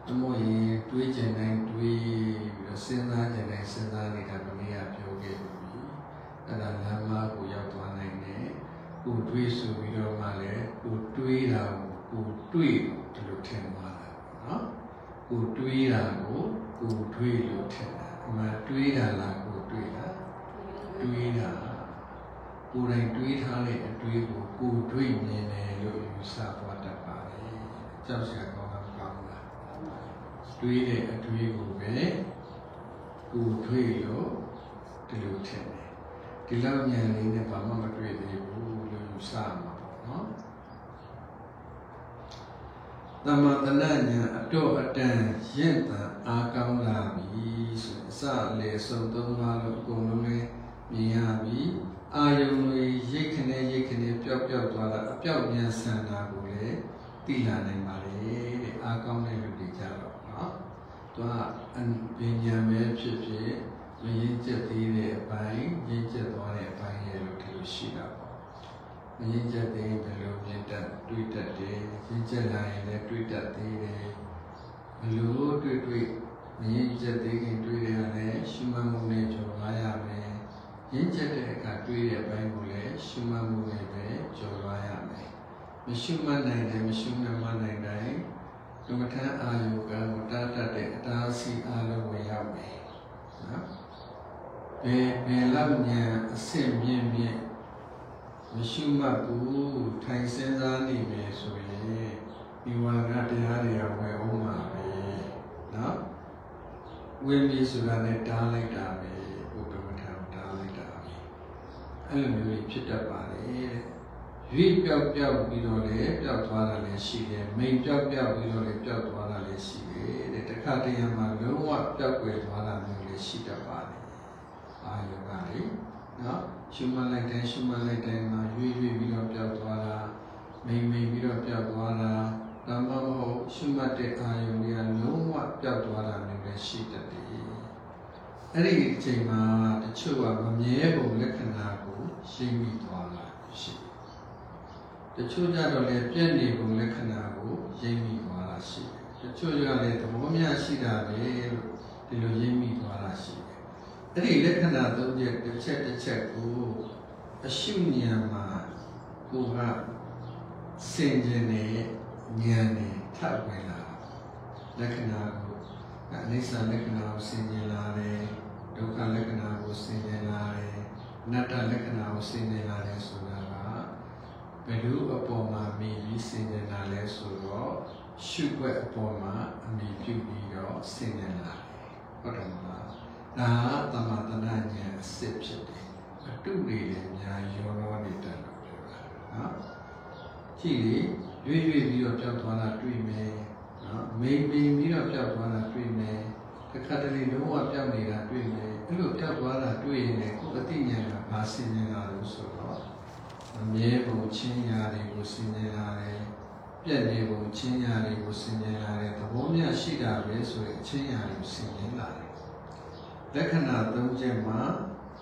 အမို့ရင်တွေးကျင်တိုင်းတွေးပြီးတော့စဉ်းစားကျင်တိုင်းစဉ်းစားနေတာမနေ့ကပြောခဲ့ပြီ။အဲဒါလမ်းမကိုရောက်သွားနိုင်တယ်။ကိုတွေးဆိုပြီးတော့မှလည်းကိုတွေးတာကိုကိုတွေးဒီလိုထင်သွားတာပေါ့နော်။ကိုတွေးတာကိုကိုတွေးလို့ထင်တာ။အမှန်တွေးတာလားကိုတွေးတာ။တွေးတာကိုယ်တိုင်တွေးထားတဲ့အတွေးကိုကိုတွေးမြင်တယ်လို့ယူဆသွားတတ်ပါတယ်။ကြောက်စရာကောင်း တာကောင်းလား။တွေးတဲ့အတွေးကိုပဲကိုထွေးလို့ဒီလိုထင်တယ်ဒီလောက်ဉာဏ်လေးနဲ့ဘာမှမတွေ့သေးဘူးလို့ယူဆမှာပေါ့နော်သမ္မာတဏ္ဍဉာဏ်အတော့အတန်ရင့်တန်အားကောင်းလာပြီဆိုအစအလေဆုံးသုံးပါလို့အကုန်လုံးလေးမြင်ရပြီအာယုံတွေရိတ်ခနဲ့ရိတ်ခနဲ့ပျောက်ပျောက်သွားတာအပြောက်မြန်ဆန်တာကိုလည်းသိလာနိုင်ပါလေတဲ့အားကောင်းတဲ့လူတွေကြတော့နော်သူကအ ပညာပဲဖြစ်ဖြစ်မရင်ကျက်သေးတဲ့အပိုင်းရင်ကျက်သွားတဲ့အပိုင်းရဲ့လို့ဒီလိုရှိတာပေါ့မရင်ကျက်သေးရင်ဘယ်လိုမြင်တတ်တွေးတတ်တယ်ရင်ကျက်လာရင်လည်းတွေးတတ်သေးတယ်ဘယ်လိုတွေးတွေးမရင်ကျက်သေးခင်တွေးတယ်လည်းရှိမှမှုနဲ့ကြော်သွားရမယ်ရင့်ကျက်တဲ့အခါတွေးတဲ့အပိုင်းကိုလည်းရှုမှတ်မှုနဲ့ပဲကြော်သွားရမယ်။မရှုမှတ်နိုင်တယ်မရှုမှတ်မနိုင်တိုင်း ကမ္မထအာယုကံကိုတားတတ်တဲ့အတားအဆီးအလုံးဝင်ရောက်မယ်။နော်။ဘယ်ဘယ်လောက်ဉာဏ်အဆင့်မြင့်မြင့်မရှုမှတ်ဘူးထိုင်စဉ်းစားနေမယ်ဆိုရင်ဒီဝါကတရားတွေကဝယ်အောင်ပါပဲ။နော်။ဝိမီဆိုတာနဲ့တားလိုက်တာပဲဘုဒ္ဓမထာတားလိုက်တာပဲအဲ့လိုမျိုးဖြစ်တတ်ပါတယ်တဲ့ ရွေ့ပြောက်ပြောက်ပြီးတော့လည်းပျောက်သွားတာလည်းရှိတယ်မိန်ပြောက်ပြောက်ပြီးတော့လည်းပျောက်သွားတာလည်းရှိတယ်တဲ့တစ်ခါတည်းမှာလုံးဝပျောက်ကွယ်သွားတာမျိုးလည်းရှိတတ်ပါတယ်အာယောကလေနော်ရှုမှတ်လိုက်တဲ့ရှုမှတ်လိုက်တဲ့မှာရွေ့ရွေ့ပြီးတော့ပျောက်သွားတာမိန်မိန်ပြီးတော့ပျောက်သွားတာဒါမှမဟုတ်ရှုမှတ်တဲ့အာယုံတွေကလုံးဝပျောက်သွားတာမျိုးလည်းရှိတတ်တယ်အဲ့ဒီအချိန်မှာတချို့ကမမြဲပုံလက္ခဏာကိုရှင်းမိသွားတာရှိ တယ်တချို့ကြတော့လည်းပြည့်နေပုံလက္ခဏာကိုရင်းမိသွားတာရှိတယ်တချို့ကြလည်းသဘောမျှရှိတာပဲလို့ဒီလိုရင်းမိသွားတာရှိတယ်အဲ့ဒီလက္ခဏာသုံးချက်တစ်ချက်တစ်ချက်ကိုအရှုဉာဏ်မှာကိုကစင်ကြင်နေဉာဏ်နဲ့ထပ်ဝင်လာလက္ခဏာကိုအနိစ္စလက္ခဏာကိုစင်ကြင်လာတယ်ဒုက္ခလက္ခဏာကိုစင်ကြင်လာတယ်အနတ္တလက္ခဏာကိုစင်ကြင်လာတယ်ဆိုတာကဘ ယ်လိုအပေါ်မှာမြင်ပြီးစင်ကြင်လာလဲဆိုတော့ရှုွက်အပေါ်မှာအမိပြုပြီးတော့စင်ကြင်လာတယ်ဟုတ်တယ်မလားဒါကသမတနာဉာဏ်အစစ်ဖြစ်တယ်အတုတွေလည်းအများရောရောနေတယ်လို့ပြောတာနော်ကြည့်လေရွေ့ရွေ့ပြီးတော့ကြောက်သွားတာတွေ့မယ်နော်မိန်မိန်ပြီးတော့ကြောက်သွားတာတွေ့မယ်တစ်ခါတလေလုံးဝပြောက်နေတာတွေ့မယ်အဲ့လိုပြောက်သွားတာတွေ့ရင်လည်းကိုယ်အသိဉာဏ်ကဘာစင်နေတာလို့ဆိုတော့ အမြဲပုံချင်းရာတွေကိုစင်နေတာတယ်ပြက်နေပုံချင်းရာတွေကိုစင်နေတာတယ်သဘောမျှရှိတာပဲဆိုရင်ချင်းရာတွေကိုစင်နေတာတယ်လက္ခဏာ၃ချက်မှာ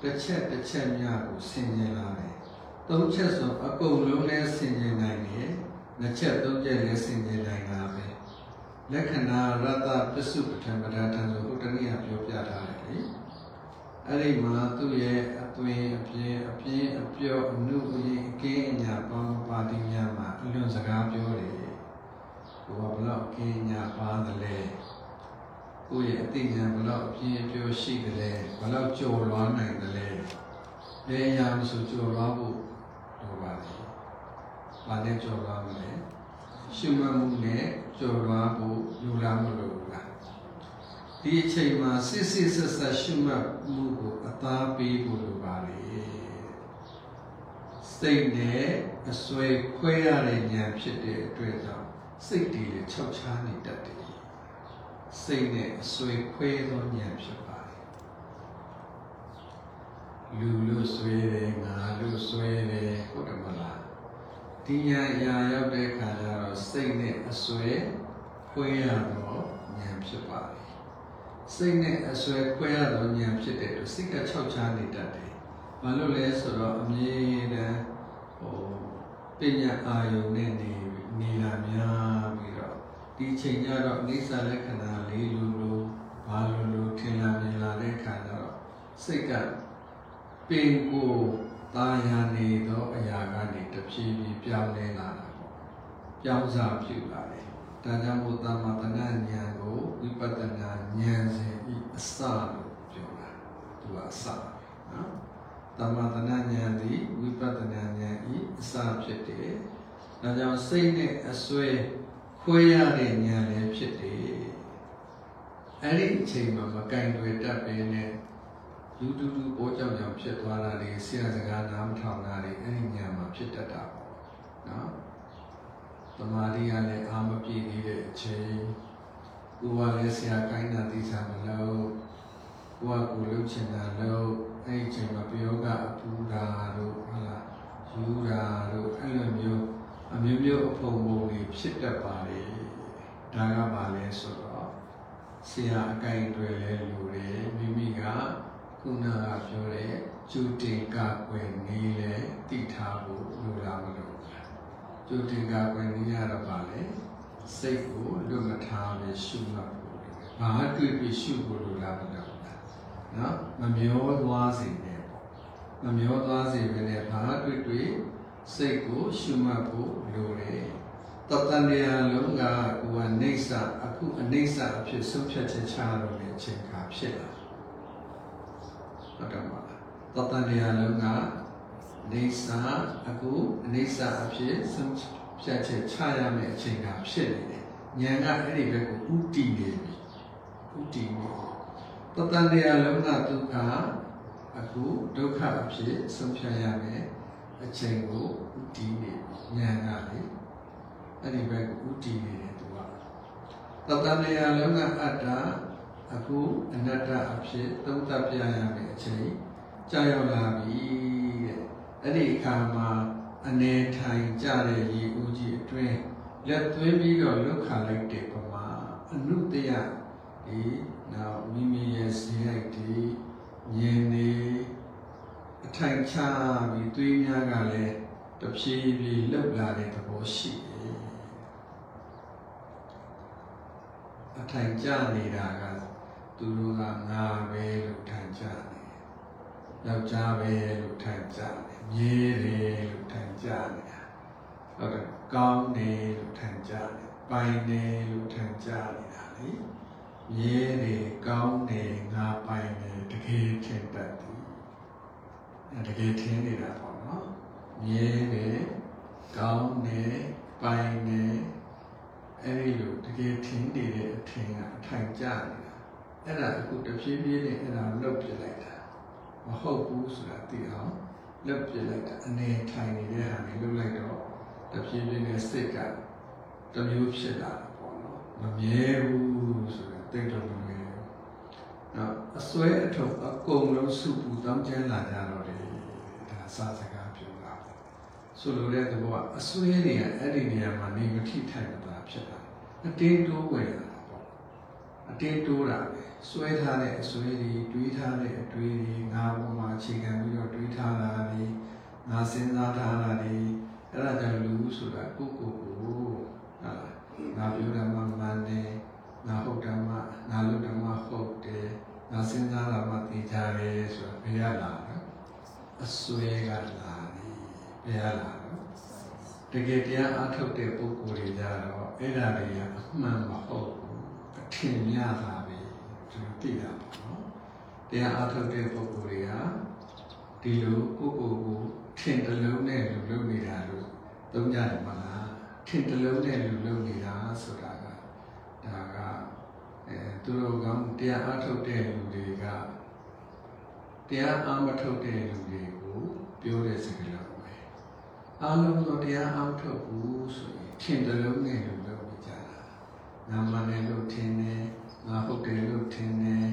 တစ်ချက်တစ်ချက်များကိုစင်ကြင်လာတယ်သုံးချက်ဆိုအကုန်လုံးလဲစင်ကြင်နိုင်တယ်နှစ်ချက်သုံးချက်လဲစင်ကြင်နိုင်တာပဲလက္ခဏာရတ္တပစ္စုပ္ပထံပဒတံဆိုဟိုတနည်းပြောပြထားတယ်လေ အဲ့ဒီမှာသူ့ရဲ့အသွင်အပြင်းအပြင်းအပြော့အနုအရင်အကင်းအညာပေါင်းပါတိညာမှာအလွန်စကားပြောတယ်ဟိုကဘလောက်အကင်းအညာပါတယ်လဲကိုယ့်ရဲ့အသိဉာဏ်ဘလောက်အပြင်းအပြော့ရှိတယ်လဲဘလောက်ကြော်လွားနိုင်တယ်လဲဘယ်အရာမဆိုကြော်လွားဖို့လိုပါတယ်ဘာနဲ့ကြော်လွားမလဲရှုမှတ်မှုနဲ့ကြော်လွားဖို့ယူလာမလို့လား ဒီအချိန်မှာစစ်စစ်ဆက်ဆက်ရှုမှတ်မှုကိုအသားပေးဖို့လိုပါလေစိတ်နဲ့အစွဲခွဲရတဲ့ဉာဏ်ဖြစ်တဲ့အတွက်ကြောင့်စိတ်တည်လေခြောက်ခြားနေတတ်တယ်စိတ်နဲ့အစွဲခွဲသောဉာဏ်ဖြစ်ပါတယ်လူလို့ဆွဲတယ်ငါလို့ဆွဲတယ်ဟုတ်တယ်မလားဒီဉာဏ်အရာရောက်တဲ့အခါကျတော့စိတ်နဲ့အစွဲခွဲရတော့ဉာဏ်ဖြစ်ပါတယ် စိတ်နဲ့အစွဲခွဲရတော့ဉာဏ်ဖြစ်တဲ့အတွက်စိတ်ကခြောက်ခြားနေတတ်တယ်။ဘာလို့လဲဆိုတော့အမြဲတမ်းဟိုပညာအာယုန်နဲ့နေနေတာများပြီးတော့ဒီချိန်ကျတော့အိဋ္ဌလက္ခဏာလေးလိုလိုဘာလိုလိုထင်လာမြင်လာတဲ့အခါကျတော့စိတ်ကပင်ကိုတာယာနေသောအရာကနေတဖြည်းဖြည်းပြောင်းလဲလာတာပေါ့။ပြောင်းစားပြုလာတယ်။ ဒါကြောင့်မို့သမ္မာတဏ္ဍဉာဏ်ကိုဝိပဿနာဉာဏ်စဉ်ဤအစလို့ပြောတာ။သူကအစနော်။သမ္မာတဏ္ဍဉာဏ်သည်ဝိပဿနာဉာဏ်ဤအစဖြစ်တယ်။ဒါကြောင့်စိတ်နဲ့အစွဲခွဲရတဲ့ဉာဏ်လည်းဖြစ်တယ်။အဲ့ဒီအချိန်မှာမကင်တွေတတ်ပင်းနဲ့ယူတူတူပေါ်ကြောင်ကြောင်ဖြစ်သွားတာလေဆရာစကားနားမထောင်တာလေအဲ့ဒီညမှာဖြစ်တတ်တာပေါ့နော် သမာဓိကလည်းအာမပြည့်နေတဲ့အချိန်ဥပါလည်းဆရာကိုင်းတာသိစားမလို့ဥပါကိုလှုပ်ချင်တာလို့အဲ့ဒီအချိန်မှာပြောကအပူတာတို့ဟုတ်လားယူတာတို့အဲ့လိုမျိုးအမျိုးမျိုးအဖုံဖုံတွေဖြစ်တတ်ပါလေဒါကပါလဲဆိုတော့ဆရာအကိုင်းတွေလဲလူတွေမိမိကခုနကပြောတဲ့ကျူတင်ကကွယ်နေလဲတည်ထားဖို့လိုလားမလို့ ကျူတင်ကကွယ်နေရတော့ပါလေစိတ်ကိုလွတ်မထားပဲရှုမှတ်ဖို့လိုတယ်ဘာတွေ့ပြီးရှုဖို့လိုလားမလို့နော်မမျောသွားစေနဲ့ပေါ့မမျောသွားစေပဲနဲ့ဘာတွေ့တွေ့စိတ်ကိုရှုမှတ်ဖို့လိုတယ်တတန်တရားလုံးကကိုယ်ကနေဆာအခုအနေဆာအဖြစ်ဆုံးဖြတ်ချက်ချလို့လည်းအချိန်ခါဖြစ်လာဟုတ်တယ်မလားတတန်တရားလုံးက နေဆာအခုအနေဆာအဖြစ်ဆုံးဖြတ်ချက်ချရမယ့်အချိန်ခါဖြစ်နေတယ်ဉာဏ်ကအဲ့ဒီဘက်ကိုဥတည်နေပြီဥတည်နေပြီတတန်တရားလုံးကဒုက္ခအခုဒုက္ခအဖြစ်ဆုံးဖြတ်ရမယ်အချိန်ကိုဥတည်နေဉာဏ်ကလေအဲ့ဒီဘက်ကိုဥတည်နေတယ်သူကတတန်တရားလုံးကအတ္တအခုအနတ္တအဖြစ်သုံးသပ်ပြရမယ်အချိန်ကြာရောက်လာပြီတဲ့ အဲ့ဒီအခါမှာအနေထိုင်ကြတဲ့ရေဦးကြီးအတွင်းလက်သွင်းပြီးတော့လုခါလိုက်တဲ့ပမာအနုတ္တယဒီနောက်မိမိရဲ့ဇေယိုက်ဒီဉာဏ်နေအထိုင်ချပြီးသွေးများကလည်းတဖြည်းဖြည်းလှုပ်လာတဲ့သဘောရှိတယ်အထိုင်ကျနေတာကသူတို့ကငါပဲလို့ထိုင်ကြတယ်ယောက်ျားပဲလို့ထိုင်ကြတယ် မြဲတယ်လို့ထိုင်ကြနေတာဟုတ်တယ်ကောင်းတယ်လို့ထိုင်ကြတယ်ပိုင်တယ်လို့ထိုင်ကြနေတာလေမြဲတယ်ကောင်းတယ်ငါပိုင်တယ်တကယ်ထင်တတ်သည်အဲတကယ်ထင်နေတာပေါ့နော်မြဲတယ်ကောင်းတယ်ပိုင်တယ်အဲဒီလိုတကယ်ထင်နေတဲ့အထင်ကအထိုင်ကြနေတာအဲ့ဒါအခုတဖြည်းဖြည်းနဲ့အဲ့ဒါလုတ်ပြလိုက်တာမဟုတ်ဘူးဆိုတာသိအောင် လုတ်ပြလိုက်တာအနေထိုင်နေတဲ့ဟာကိုလုတ်လိုက်တော့တဖြည်းဖြည်းနဲ့စိတ်ကတစ်မျိုးဖြစ်လာတာပေါ့နော်မမြဲဘူးဆိုတာသိတော့မမြဲဘူးနော်အစွဲအထုပ်အကုန်လုံးစုပူတောင်းကျမ်းလာကြတော့တယ်ဒါစာစကားပြောတာဆိုလိုတဲ့သဘောကအစွဲတွေကအဲ့ဒီနေရာမှာနေမထိထိုက်တာဖြစ်တာအတင်းတိုးဝင်လာတာပေါ့အတင်းတိုးတာပဲ စွဲထားတဲ့အစွဲတွေတွေးထားတဲ့အတွေးတွေငါပေါ်မှာအခြေခံပြီးတော့တွေးထားတာတွေငါစဉ်းစားထားတာတွေအဲ့ဒါကြောင့်လူဆိုတာကိုယ့်ကိုယ်ကိုဟာငါပြောတာမှမှန်တယ်ငါဟုတ်တယ်မှငါလုပ်တယ်မှဟုတ်တယ်ငါစဉ်းစားတာမှသိကြတယ်ဆိုတာဘယ်ရလာလဲအစွဲကလာတယ်ဘယ်ရလာလဲတကယ်တရားအားထုတ်တဲ့ပုဂ္ဂိုလ်တွေကြတော့အဲ့ဒါတွေကအမှန်မဟုတ်ဘူးအထင်များတာပဲ သူသိတာပေါ့နော်တရားအားထုတ်တဲ့ပုဂ္ဂိုလ်တွေကဒီလိုကိုယ့်ကိုယ်ကိုထင်တလုံးနဲ့လူလုပ်နေတာလို့သုံးကြတယ်မလားထင်တလုံးနဲ့လူလုပ်နေတာဆိုတာကဒါကအဲသူတို့ကတရားအားထုတ်တဲ့လူတွေကတရားအားမထုတ်တဲ့လူတွေကိုပြောတဲ့စကားလုံးပဲအားလုံးတော့တရားအားထုတ်ဘူးဆိုရင်ထင်တလုံးနဲ့လူလုပ်နေကြတာငါမှန်တယ်လို့ထင်တယ် ငါဟုတ်တယ်လို့ထင်တယ်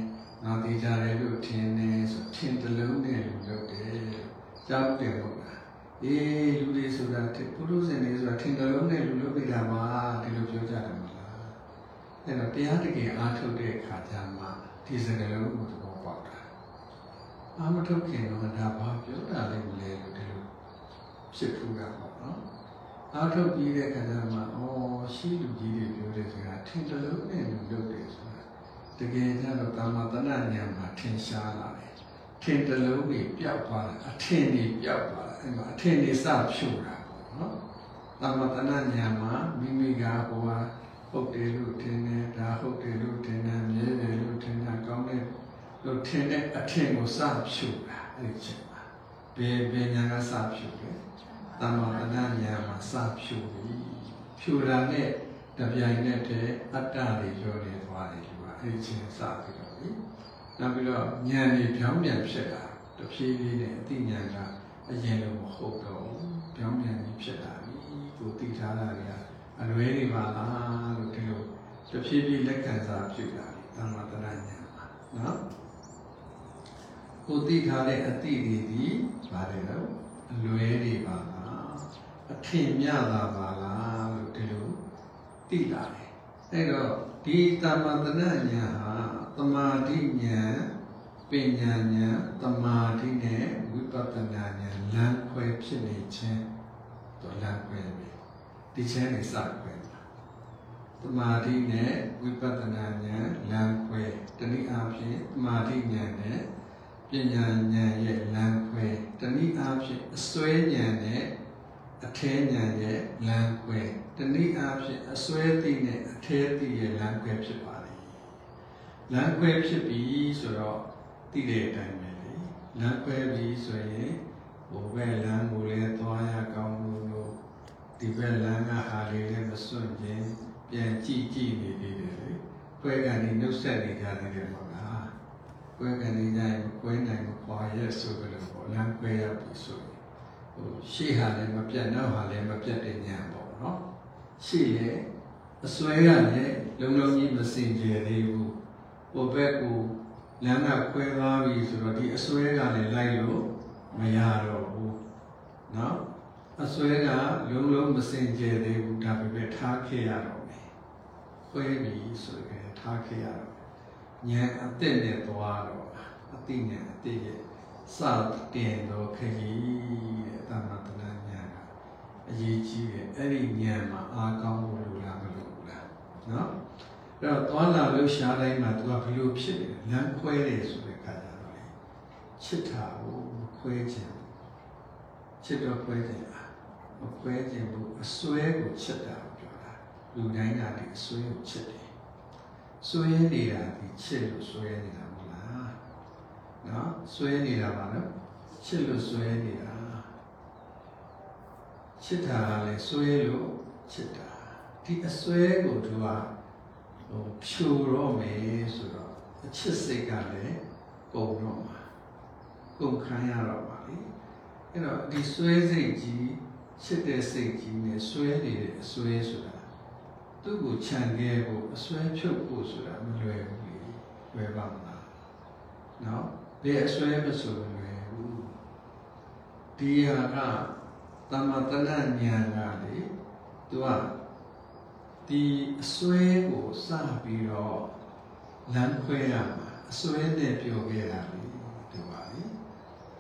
ငါသိကြတယ်လို့ထင်တယ်ဆိုထင်တလုံးနဲ့လူလုပ်တယ်ကြောက်တယ်ဟုတ်လားအေးလူတွေဆိုတာပုရုဇဉ်တွေဆိုတာထင်တလုံးနဲ့လူလုပ်နေတာပါဒီလိုပြောကြတယ်မလားအဲ့တော့တရားတကယ်အားထုတ်တဲ့အခါကျမှဒီစကားလုံးကိုသဘောပေါက်တာအာမထုတ်ခင်တော့ဒါဘာပြောတာလဲမလဲလို့ဒီလိုဖြစ်ထူတာပေါ့နော်အားထုတ်ပြီးတဲ့အခါကျမှအော်ရှိလူကြီးတွေပြောတဲ့စကားထင်တလုံးနဲ့လူလုပ်တယ်ဆို တာတကယ်ကျတော့ကာမတဏ္ဍဉာဏ်မှာထင်ရှားလာတယ်ထင်တလုံးတွေပျောက်သွားတာအထင်တွေပျောက်သွားတာအဲ့မှာအထင်တွေစဖြူတာပေါ့နော်ကာမတဏ္ဍဉာဏ်မှာမိမိကဟိုဟာဟုတ်တယ်လို့ထင်တယ်ဒါဟုတ်တယ်လို့ထင်တယ်မြဲတယ်လို့ထင်တာကောင်းတယ်လို့ထင်တဲ့အထင်ကိုစဖြူတာအဲ့ဒီချိန်မှာဘယ်ဘယ်ညာကစဖြူလဲတမ္မာတဏ္ဍဉာဏ်မှာစဖြူပြီဖြူတာနဲ့တပြိုင်နက်တည်းအတ္တတွေရောနေသွားတယ် လူကအဲ့ဒီချင်းစပြီးတော့လေနောက်ပြီးတော့ဉာဏ်นี่ပြောင်းပြန်ဖြစ်တာတဖြည်းဖြည်းနဲ့အသိဉာဏ်ကအရင်လိုမဟုတ်တော့ဘူးပြောင်းပြန်ပြီးဖြစ်လာပြီကိုသိထားတာတွေကအလွဲတွေပါလားလို့ဒီလိုတဖြည်းဖြည်းလက်ခံစားဖြစ်လာတယ်တမ္မာတရဉာဏ်ပါနော်ကိုသိထားတဲ့အသိတွေဒီပါတယ်တော့အလွဲတွေပါလားအထင်မြတာပါလားလို့ဒီလိုသိလာတယ်အဲ့တော့ ဒီတမ္မာတရဉာဏ်ဟာတမာတိဉာဏ်ပညာဉာဏ်တမာတိနဲ့ဝိပဿနာဉာဏ်လမ်းခွဲဖြစ်နေခြင်းတော့လမ်းခွဲပြီဒီချင်းနေစခွဲတာတမာတိနဲ့ဝိပဿနာဉာဏ်လမ်းခွဲတနည်းအားဖြင့်တမာတိဉာဏ်နဲ့ပညာဉာဏ်ရဲ့လမ်းခွဲတနည်းအားဖြင့်အစွဲဉာဏ်နဲ့ အထဲဉာဏ်ရဲ့လမ်းခွဲတနည်းအားဖြင့်အစွဲသိနဲ့အထဲသိရဲ့လမ်းခွဲဖြစ်ပါတယ်လမ်းခွဲဖြစ်ပြီဆိုတော့သိတဲ့အတိုင်းပဲလေလမ်းခွဲပြီဆိုရင်ဘုဘဲလမ်းကိုလည်းသွားရကောင်းလို့လို့ဒီဘက်လမ်းကဟာလေးလည်းမစွန့်ခြင်းပြန်ကြည့်ကြည့်နေသေးတယ်လေခွဲကနေနှုတ်ဆက်နေကြသေးတယ်ပေါ့လားခွဲကနေကြရင်ခွဲနိုင်မခွာရဲဆိုကြလို့ပေါ့လမ်းခွဲရပြီဆို ရှေ့ဟာလည်းမပြတ်နောက်ဟာလည်းမပြတ်တဲ့ညာပေါ့နော်ရှေ့လည်းအစွဲရလည်းလုံလုံကြီးမစင်ကြယ်သေးဘူးဟိုဘက်ကိုလမ်းကခွဲသွားပြီဆိုတော့ဒီအစွဲကလည်းလိုက်လို့မရတော့ဘူးနော်အစွဲကလုံလုံမစင်ကြယ်သေးဘူးဒါပေမဲ့ထားခဲ့ရတော့မယ်ခွဲပြီဆိုရင်ထားခဲ့ရတော့ဉာဏ်အသက်နဲ့သွားတော့အသိဉာဏ်အသိရဲ့စတင်တော့ခရီး တာမတနာဉာဏ်အရေးကြီးတယ်အဲ့ဒီဉာဏ်မှာအားကောင်းဖို့လိုလားမလိုဘူးလားနော်အဲ့တော့သွားလာလို့ရှားတိုင်းမှာ तू ကဘယ်လိုဖြစ်လဲလမ်းခွဲတယ်ဆိုတဲ့ခါကြတော့လေချစ်တာကိုခွဲခြင်းချစ်တော့ခွဲခြင်းလားမခွဲခြင်းဘူးအစွဲကိုချစ်တာကိုပြောတာလူတိုင်းကဒီအစွဲကိုချစ်တယ်စွဲနေတာဒီချစ်လို့စွဲနေတာမဟုတ်လားနော်စွဲနေတာပါနော်ချစ်လို့စွဲနေတာ ချစ်တာကလည်းစွဲလို့ချစ်တာဒီအစွဲကိုသူကဟိုဖြူတော့မယ်ဆိုတော့အချစ်စိတ်ကလည်းကုန်တော့မှာကုန်ခံရတော့ပါလေအဲ့တော့ဒီစွဲစိတ်ကြီးချစ်တဲ့စိတ်ကြီးနဲ့စွဲနေတဲ့အစွဲဆိုတာသူ့ကိုခြံခဲ့ဖို့အစွဲဖြုတ်ဖို့ဆိုတာမလွယ်ဘူးလေလွယ်ပါမလားနော်ဘယ်အစွဲမဆိုမလွယ်ဘူးဒီဟာက တမတနာဉာဏ်ကလေသူကဒီအစွဲကိုစပြီးတော့လမ်းခွဲရမှာအစွဲနဲ့ပြောခဲ့တာလေဒီပါလေ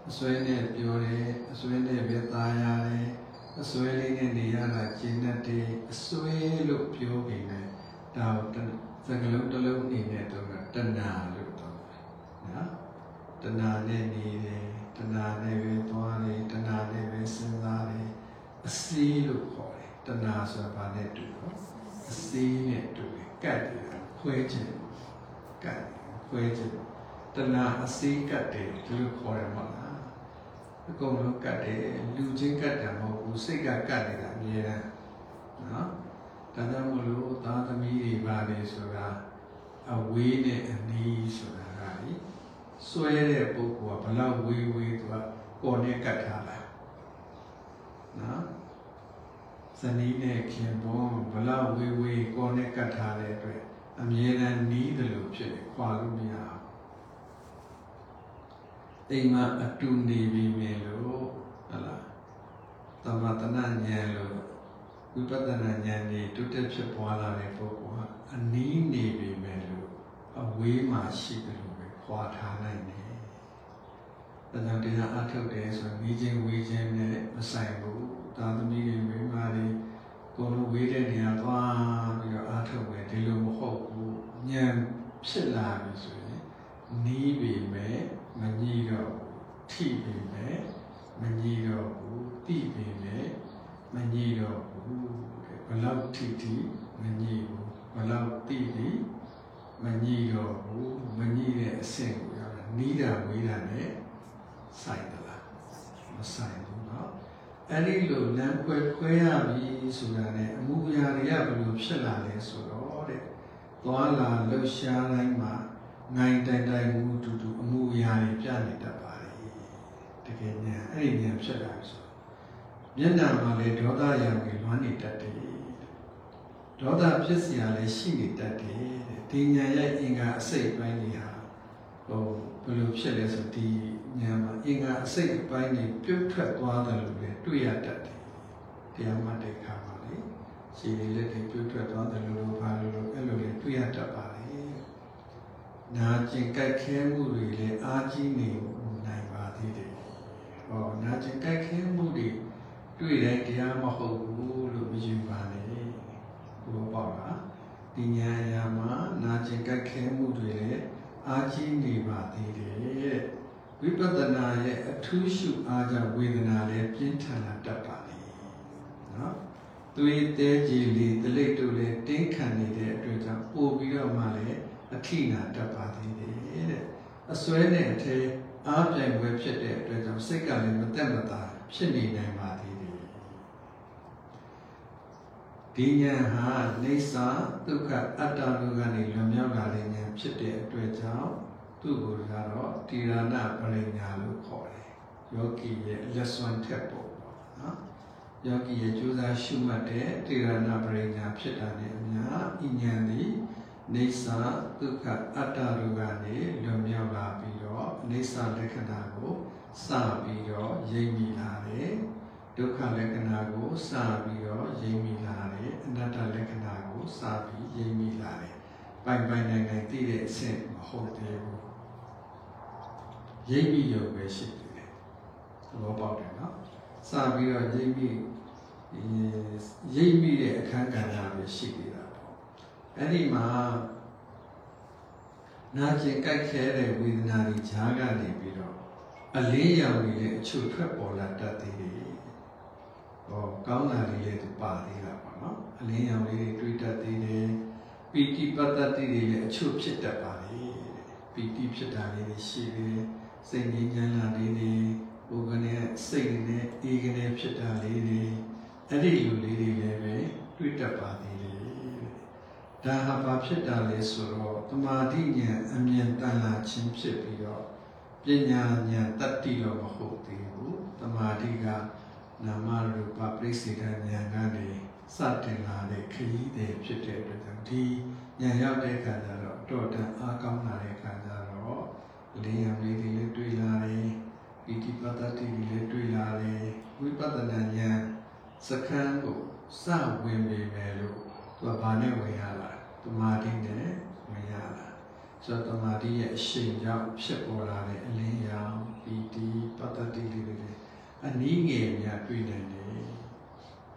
အစွဲနဲ့ပြောတယ်အစွဲနဲ့ပဲသားရတယ်အစွဲလေးနဲ့နေရတာကျင့်တတ်တယ်အစွဲလို့ပြောပြီးနေဒါတော့စကလုံးတစ်လုံးအနေနဲ့တော့တဏှာလို့တော့နော်တဏှာနဲ့နေတယ် တဏှာနဲ့ပဲသွားတယ်တဏှာနဲ့ပဲစဉ်းစားတယ်အစီးလို့ခေါ်တယ်တဏှာဆိုတာဘာနဲ့တူတော့အစီးနဲ့တူတယ်ကတ်တယ်ခွဲခြင်းကတ်ခွဲခြင်းတဏှာအစီးကတ်တယ်ဒီလိုခေါ်ရမှာလားအကုန်လုံးကတ်တယ်လူချင်းကတ်တယ်မဟုတ်ဘူးစိတ်ကကတ်နေတာအမြဲတမ်းနော်ဒါကြောင့်မလို့သားသမီးတွေပါလေဆိုတာအဝေးနဲ့အနီးဆိုတာကလေ စွဲတဲ့ပုဂ္ဂိုလ်ကဘလောက်ဝေးဝေးသူကပေါ်နဲ့ကတ်ထားတာနော်ဇနီးနဲ့ခင်ပွန်းဘလောက်ဝေးဝေးကိုယ်နဲ့ကတ်ထားတဲ့အတွက်အမြဲတမ်းနီးတယ်လို့ဖြစ်ခွာလို့မရဘူးအိမ်မှာအတူနေပြီမယ်လို့ဟလားသမတနာဉာဏ်လို့ဝိပဿနာဉာဏ်นี่တုတက်ဖြစ်ပွားလာတဲ့ပုဂ္ဂိုလ်ဟာအနီးနေပြီမယ်လို့အဝေးမှာရှိတယ်လို့ပဲ ခွာထားနိုင်တယ်။ဒါကြောင့်တရားအထုတ်တယ်ဆိုရင်ဤချင်းဝေးချင်းနဲ့မဆိုင်ဘူး။သာသမီတွေမိန်းမတွေကိုယ်လိုဝေးတဲ့နေရာသွားပြီးတော့အထုတ်မယ်ဒီလိုမဟုတ်ဘူး။ဉာဏ်ဖြစ်လာပြီဆိုရင်နီးပြီမယ်မညီတော့ဘူးထိပြီမယ်မညီတော့ဘူးတိပြီမယ်မညီတော့ဘူးတဲ့ဘလောက်ထိထိမညီဘူးဘလောက်တိတိ မညီတော့ဘူးမညီတဲ့အဆင့်ကိုရောက်တာနီးတာဝေးတာနဲ့ဆိုင်သလားမဆိုင်ဘူးเนาะအဲ့ဒီလိုလမ်းခွဲခွဲရပြီဆိုတာနဲ့အမှုရာတွေကဘယ်လိုဖြစ်လာလဲဆိုတော့တဲ့ သွားလာလှုပ်ရှားတိုင်းမှာငိုင်တိုင်တိုင်မှုတူတူအမှုအရာတွေပြနေတတ်ပါလေတကယ်ဉာဏ်အဲ့ဒီဉာဏ်ဖြစ်လာပြီဆိုမျက်နှာမှာလည်းဒေါသရောင်ကြီးလွှမ်းနေတတ်တယ်ဒေါသဖြစ်เสียလည်းရှိနေတတ်တယ်တဲ့ ဒီဉာဏ်ရဲ့အင်္ဂါအစိတ်ပိုင်းတွေဟာဟိုဘယ်လိုဖြစ်လဲဆိုဒီဉာဏ်မှာအင်္ဂါအစိတ်ပိုင်းတွေပြုတ်ထွက်သွားတယ်လို့လည်းတွေ့ရတတ်တယ်တရားမှတ်တဲ့အခါမှာလေခြေလေးလက်တွေပြုတ်ထွက်သွားတယ်လို့လို့ဘာလို့လို့အဲ့လိုလေတွေ့ရတတ်ပါလေနာကျင်ကြိုက်ခဲမှုတွေလည်းအားကြီးနေနိုင်ပါသေးတယ်ဟောနာကျင်ကြိုက်ခဲမှုတွေတွေ့တဲ့တရားမဟုတ်ဘူးလို့မယူပါနဲ့ဘောပေါ့လား ဒီညာယာမှာနာကျင်ကြိုက်ခဲမှုတွေလည်းအားကြီးနေပါသေးတယ်တဲ့ဝိပဿနာရဲ့အထူးရှုအားကြောင့်ဝေဒနာလည်းပြင်းထန်လာတတ်ပါလေနော်သွေးတဲကြည်လီတလိပ်တို့လည်းတင်းခံနေတဲ့အတွက်ကြောင့်ပို့ပြီးတော့မှလည်းအထိနာတတ်ပါသေးတယ်တဲ့အစွဲနဲ့အထဲအားပြိုင်ပွဲဖြစ်တဲ့အတွက်ကြောင့်စိတ်ကလည်းမတက်မတာဖြစ်နေနိုင်ပါသေးတယ် ဒီဉာဏ်ဟာနေစာဒုက္ခအတ္တတို့ကနေလွန်မြောက်လာတဲ့ဉာဏ်ဖြစ်တဲ့အတွက်ကြောင့်သူ့ကိုယ်ကတော့တိရဏပရိညာလို့ခေါ်တယ်ယောဂီရဲ့လက်စွမ်းထက်ပေါ့နော်ယောဂီရဲ့ကြိုးစားရှုမှတ်တဲ့တိရဏပရိညာဖြစ်တာနဲ့အများဤဉာဏ်သည်နေစာဒုက္ခအတ္တတို့ကနေလွန်မြောက်လာပြီးတော့နေစာလက္ခဏာကိုစပြီးတော့ရိပ်မိလာတယ် ဒုက္ခလက္ခဏာကိုစပြီးတော့ရိပ်မိလာတယ်အနတ္တလက္ခဏာကိုစပြီးရိပ်မိလာတယ်ပိုင်ပိုင်နိုင်နိုင်သိတဲ့အဆင့်မဟုတ်သေးဘူးရိပ်မိရုံပဲရှိသေးတယ်သဘောပေါက်တယ်နော်စပြီးတော့ရိပ်မိရိပ်မိတဲ့အခန်းကဏ္ဍပဲရှိသေးတာပေါ့အဲ့ဒီမှာနာကျင်ကြိုက်ခဲတဲ့ဝေဒနာတွေဈာကနေပြီးတော့အလင်းရောင်တွေလည်းအချို့ထွက်ပေါ်လာတတ်သေးတယ် ဟောကောင်းတာလေးလည်းသူပါသေးတာပေါ့နော်အလင်းရောင်လေးတွေတွေးတတ်သေးတယ်ပီတိပတ္တတိတွေလည်းအချို့ဖြစ်တတ်ပါလေပီတိဖြစ်တာလေးတွေရှိတယ်စိတ်ငြိမ်းချမ်းလာလေးတွေဘုရားနဲ့စိတ်နဲ့အေးကနေဖြစ်တာလေးတွေအဲ့ဒီလူလေးတွေလည်းပဲတွေးတတ်ပါသေးတယ်ဒါဟာဘာဖြစ်တာလဲဆိုတော့တမာတိဉာဏ်အမြင်တန်လာခြင်းဖြစ်ပြီးတော့ပညာဉာဏ်တတ္တိတော့မဟုတ်သေးဘူးတမာတိက နာမရူပပရိစ္ဆေဒဉာဏ်ကနေစတင်လာတဲ့ခရီးတွေဖြစ်တဲ့အတွက်ကြောင့်ဒီဉာဏ်ရောက်တဲ့အခါကျတော့အတော်တန်အားကောင်းလာတဲ့အခါကျတော့လေးရံလေးတွေလည်းတွေ့လာတယ်ပိဋိပတ္တတိတွေလည်းတွေ့လာတယ်ဝိပဿနာဉာဏ်စခန်းကိုစဝင်ပေမယ်လို့သူကဘာနဲ့ဝင်ရလာတမာတိနဲ့ဝင်ရလာဆိုတော့တမာတိရဲ့အရှိန်ကြောင့်ဖြစ်ပေါ်လာတဲ့အလင်းရောင်ပိဋိပတ္တတိတွေလည်းအ နည်းငယ်များတွေ့နိုင်တယ်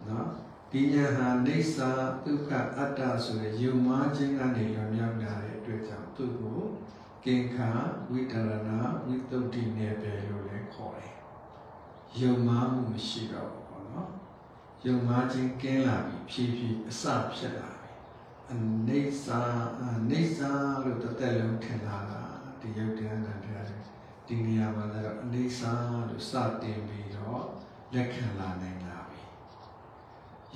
နော်ဒီညာဟာနေစာဒုက္ခအတ္တဆိုတဲ့ယုံမှားခြင်းကနေလွန်မြောက်လာတဲ့အတွက်ကြောင့်သူ့ကိုကင်္ခာဝိတရဏဝိတုဒ္ဓိနယ်ပယ်လို့လည်းခေါ်တယ်ယုံမှားမှုမရှိတော့ဘူးပေါ့နော်ယုံမှားခြင်းကင်းလာပြီဖြည်းဖြည်းအစဖြစ်လာပြီအနေစာအနေစာလို့တစ်သက်လုံးထင်လာတာဒီယုတ်တရားနဲ့တရားတွေဒီနေရာမှာလည်းအနေစာလို့စတင်ပြီး တော့လက်ခံလာနိုင်လာပြီ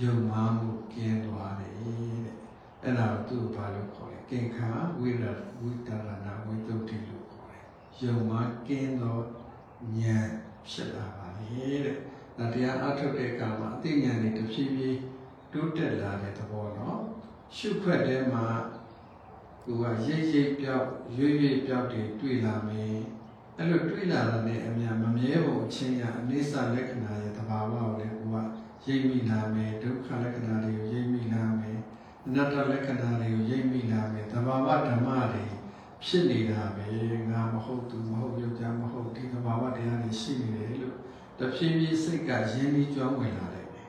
ယုံမှားမှုကင်းသွားတယ်တဲ့အဲ့ဒါကိုသူ့ဘာလို့ခေါ်လဲကင်္ခာဝိရဝိတရဏဝိတုဒ္ဓိလို့ခေါ်တယ်ယုံမှားကင်းသောဉာဏ်ဖြစ်လာပါလေတဲ့ဒါတရားအထုတ်တဲ့အခါမှာအသိဉာဏ်တွေတစ်ဖြည်းဖြည်းတိုးတက်လာတဲ့သဘောနော်ရှုခွက်ထဲမှာကိုကရိပ်ရိပ်ပြောက်ရွေ့ရွေ့ပြောက်တွေတွေ့လာမယ် အဲ့လိုတွေ့လာတာနဲ့အများမမြဲဖို့အချင်းရအနိစ္စလက္ခဏာရဲ့သဘာဝကိုလည်းကိုကရိပ်မိလာမယ်ဒုက္ခလက္ခဏာတွေကိုရိပ်မိလာမယ်အနတ္တလက္ခဏာတွေကိုရိပ်မိလာမယ်သဘာဝဓမ္မတွေဖြစ်နေတာပဲငါမဟုတ်သူမဟုတ်ယောက်ျားမဟုတ်ဒီသဘာဝတရားတွေရှိနေတယ်လို့တဖြည်းဖြည်းစိတ်ကရင်းပြီးကြောင်းဝင်လာတယ်ပဲ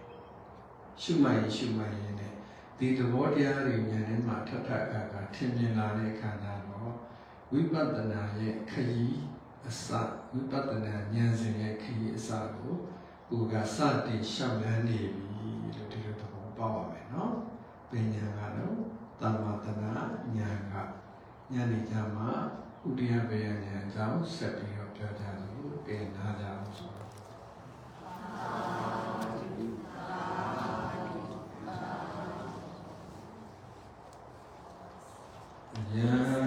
ရှုမှတ်ရင်ရှုမှတ်ရင်နဲ့ဒီသဘောတရားတွေဉာဏ်ထဲမှာထပ်ထပ်အခါခါထင်မြင်လာတဲ့အခါကျတော့ဝိပဿနာရဲ့ခရီး အစဝိပဿနာဉာဏ်စဉ်ရဲ့ခရီးအစကိုကိုကစတင်ရှောက်လန်းနေပြီလို့ဒီလိုသဘောပေါက်ပါမယ်နော်ပညာကတော့တမတနာဉာဏ်ကဉာဏ်ဉာဏ်မှာဥဒိယဘေယဉာဏ်အကြောင်းဆက်ပြီးတော့ပြောကြလို့ပြန်လာကြအောင်ဆိုတော့ဉာဏ်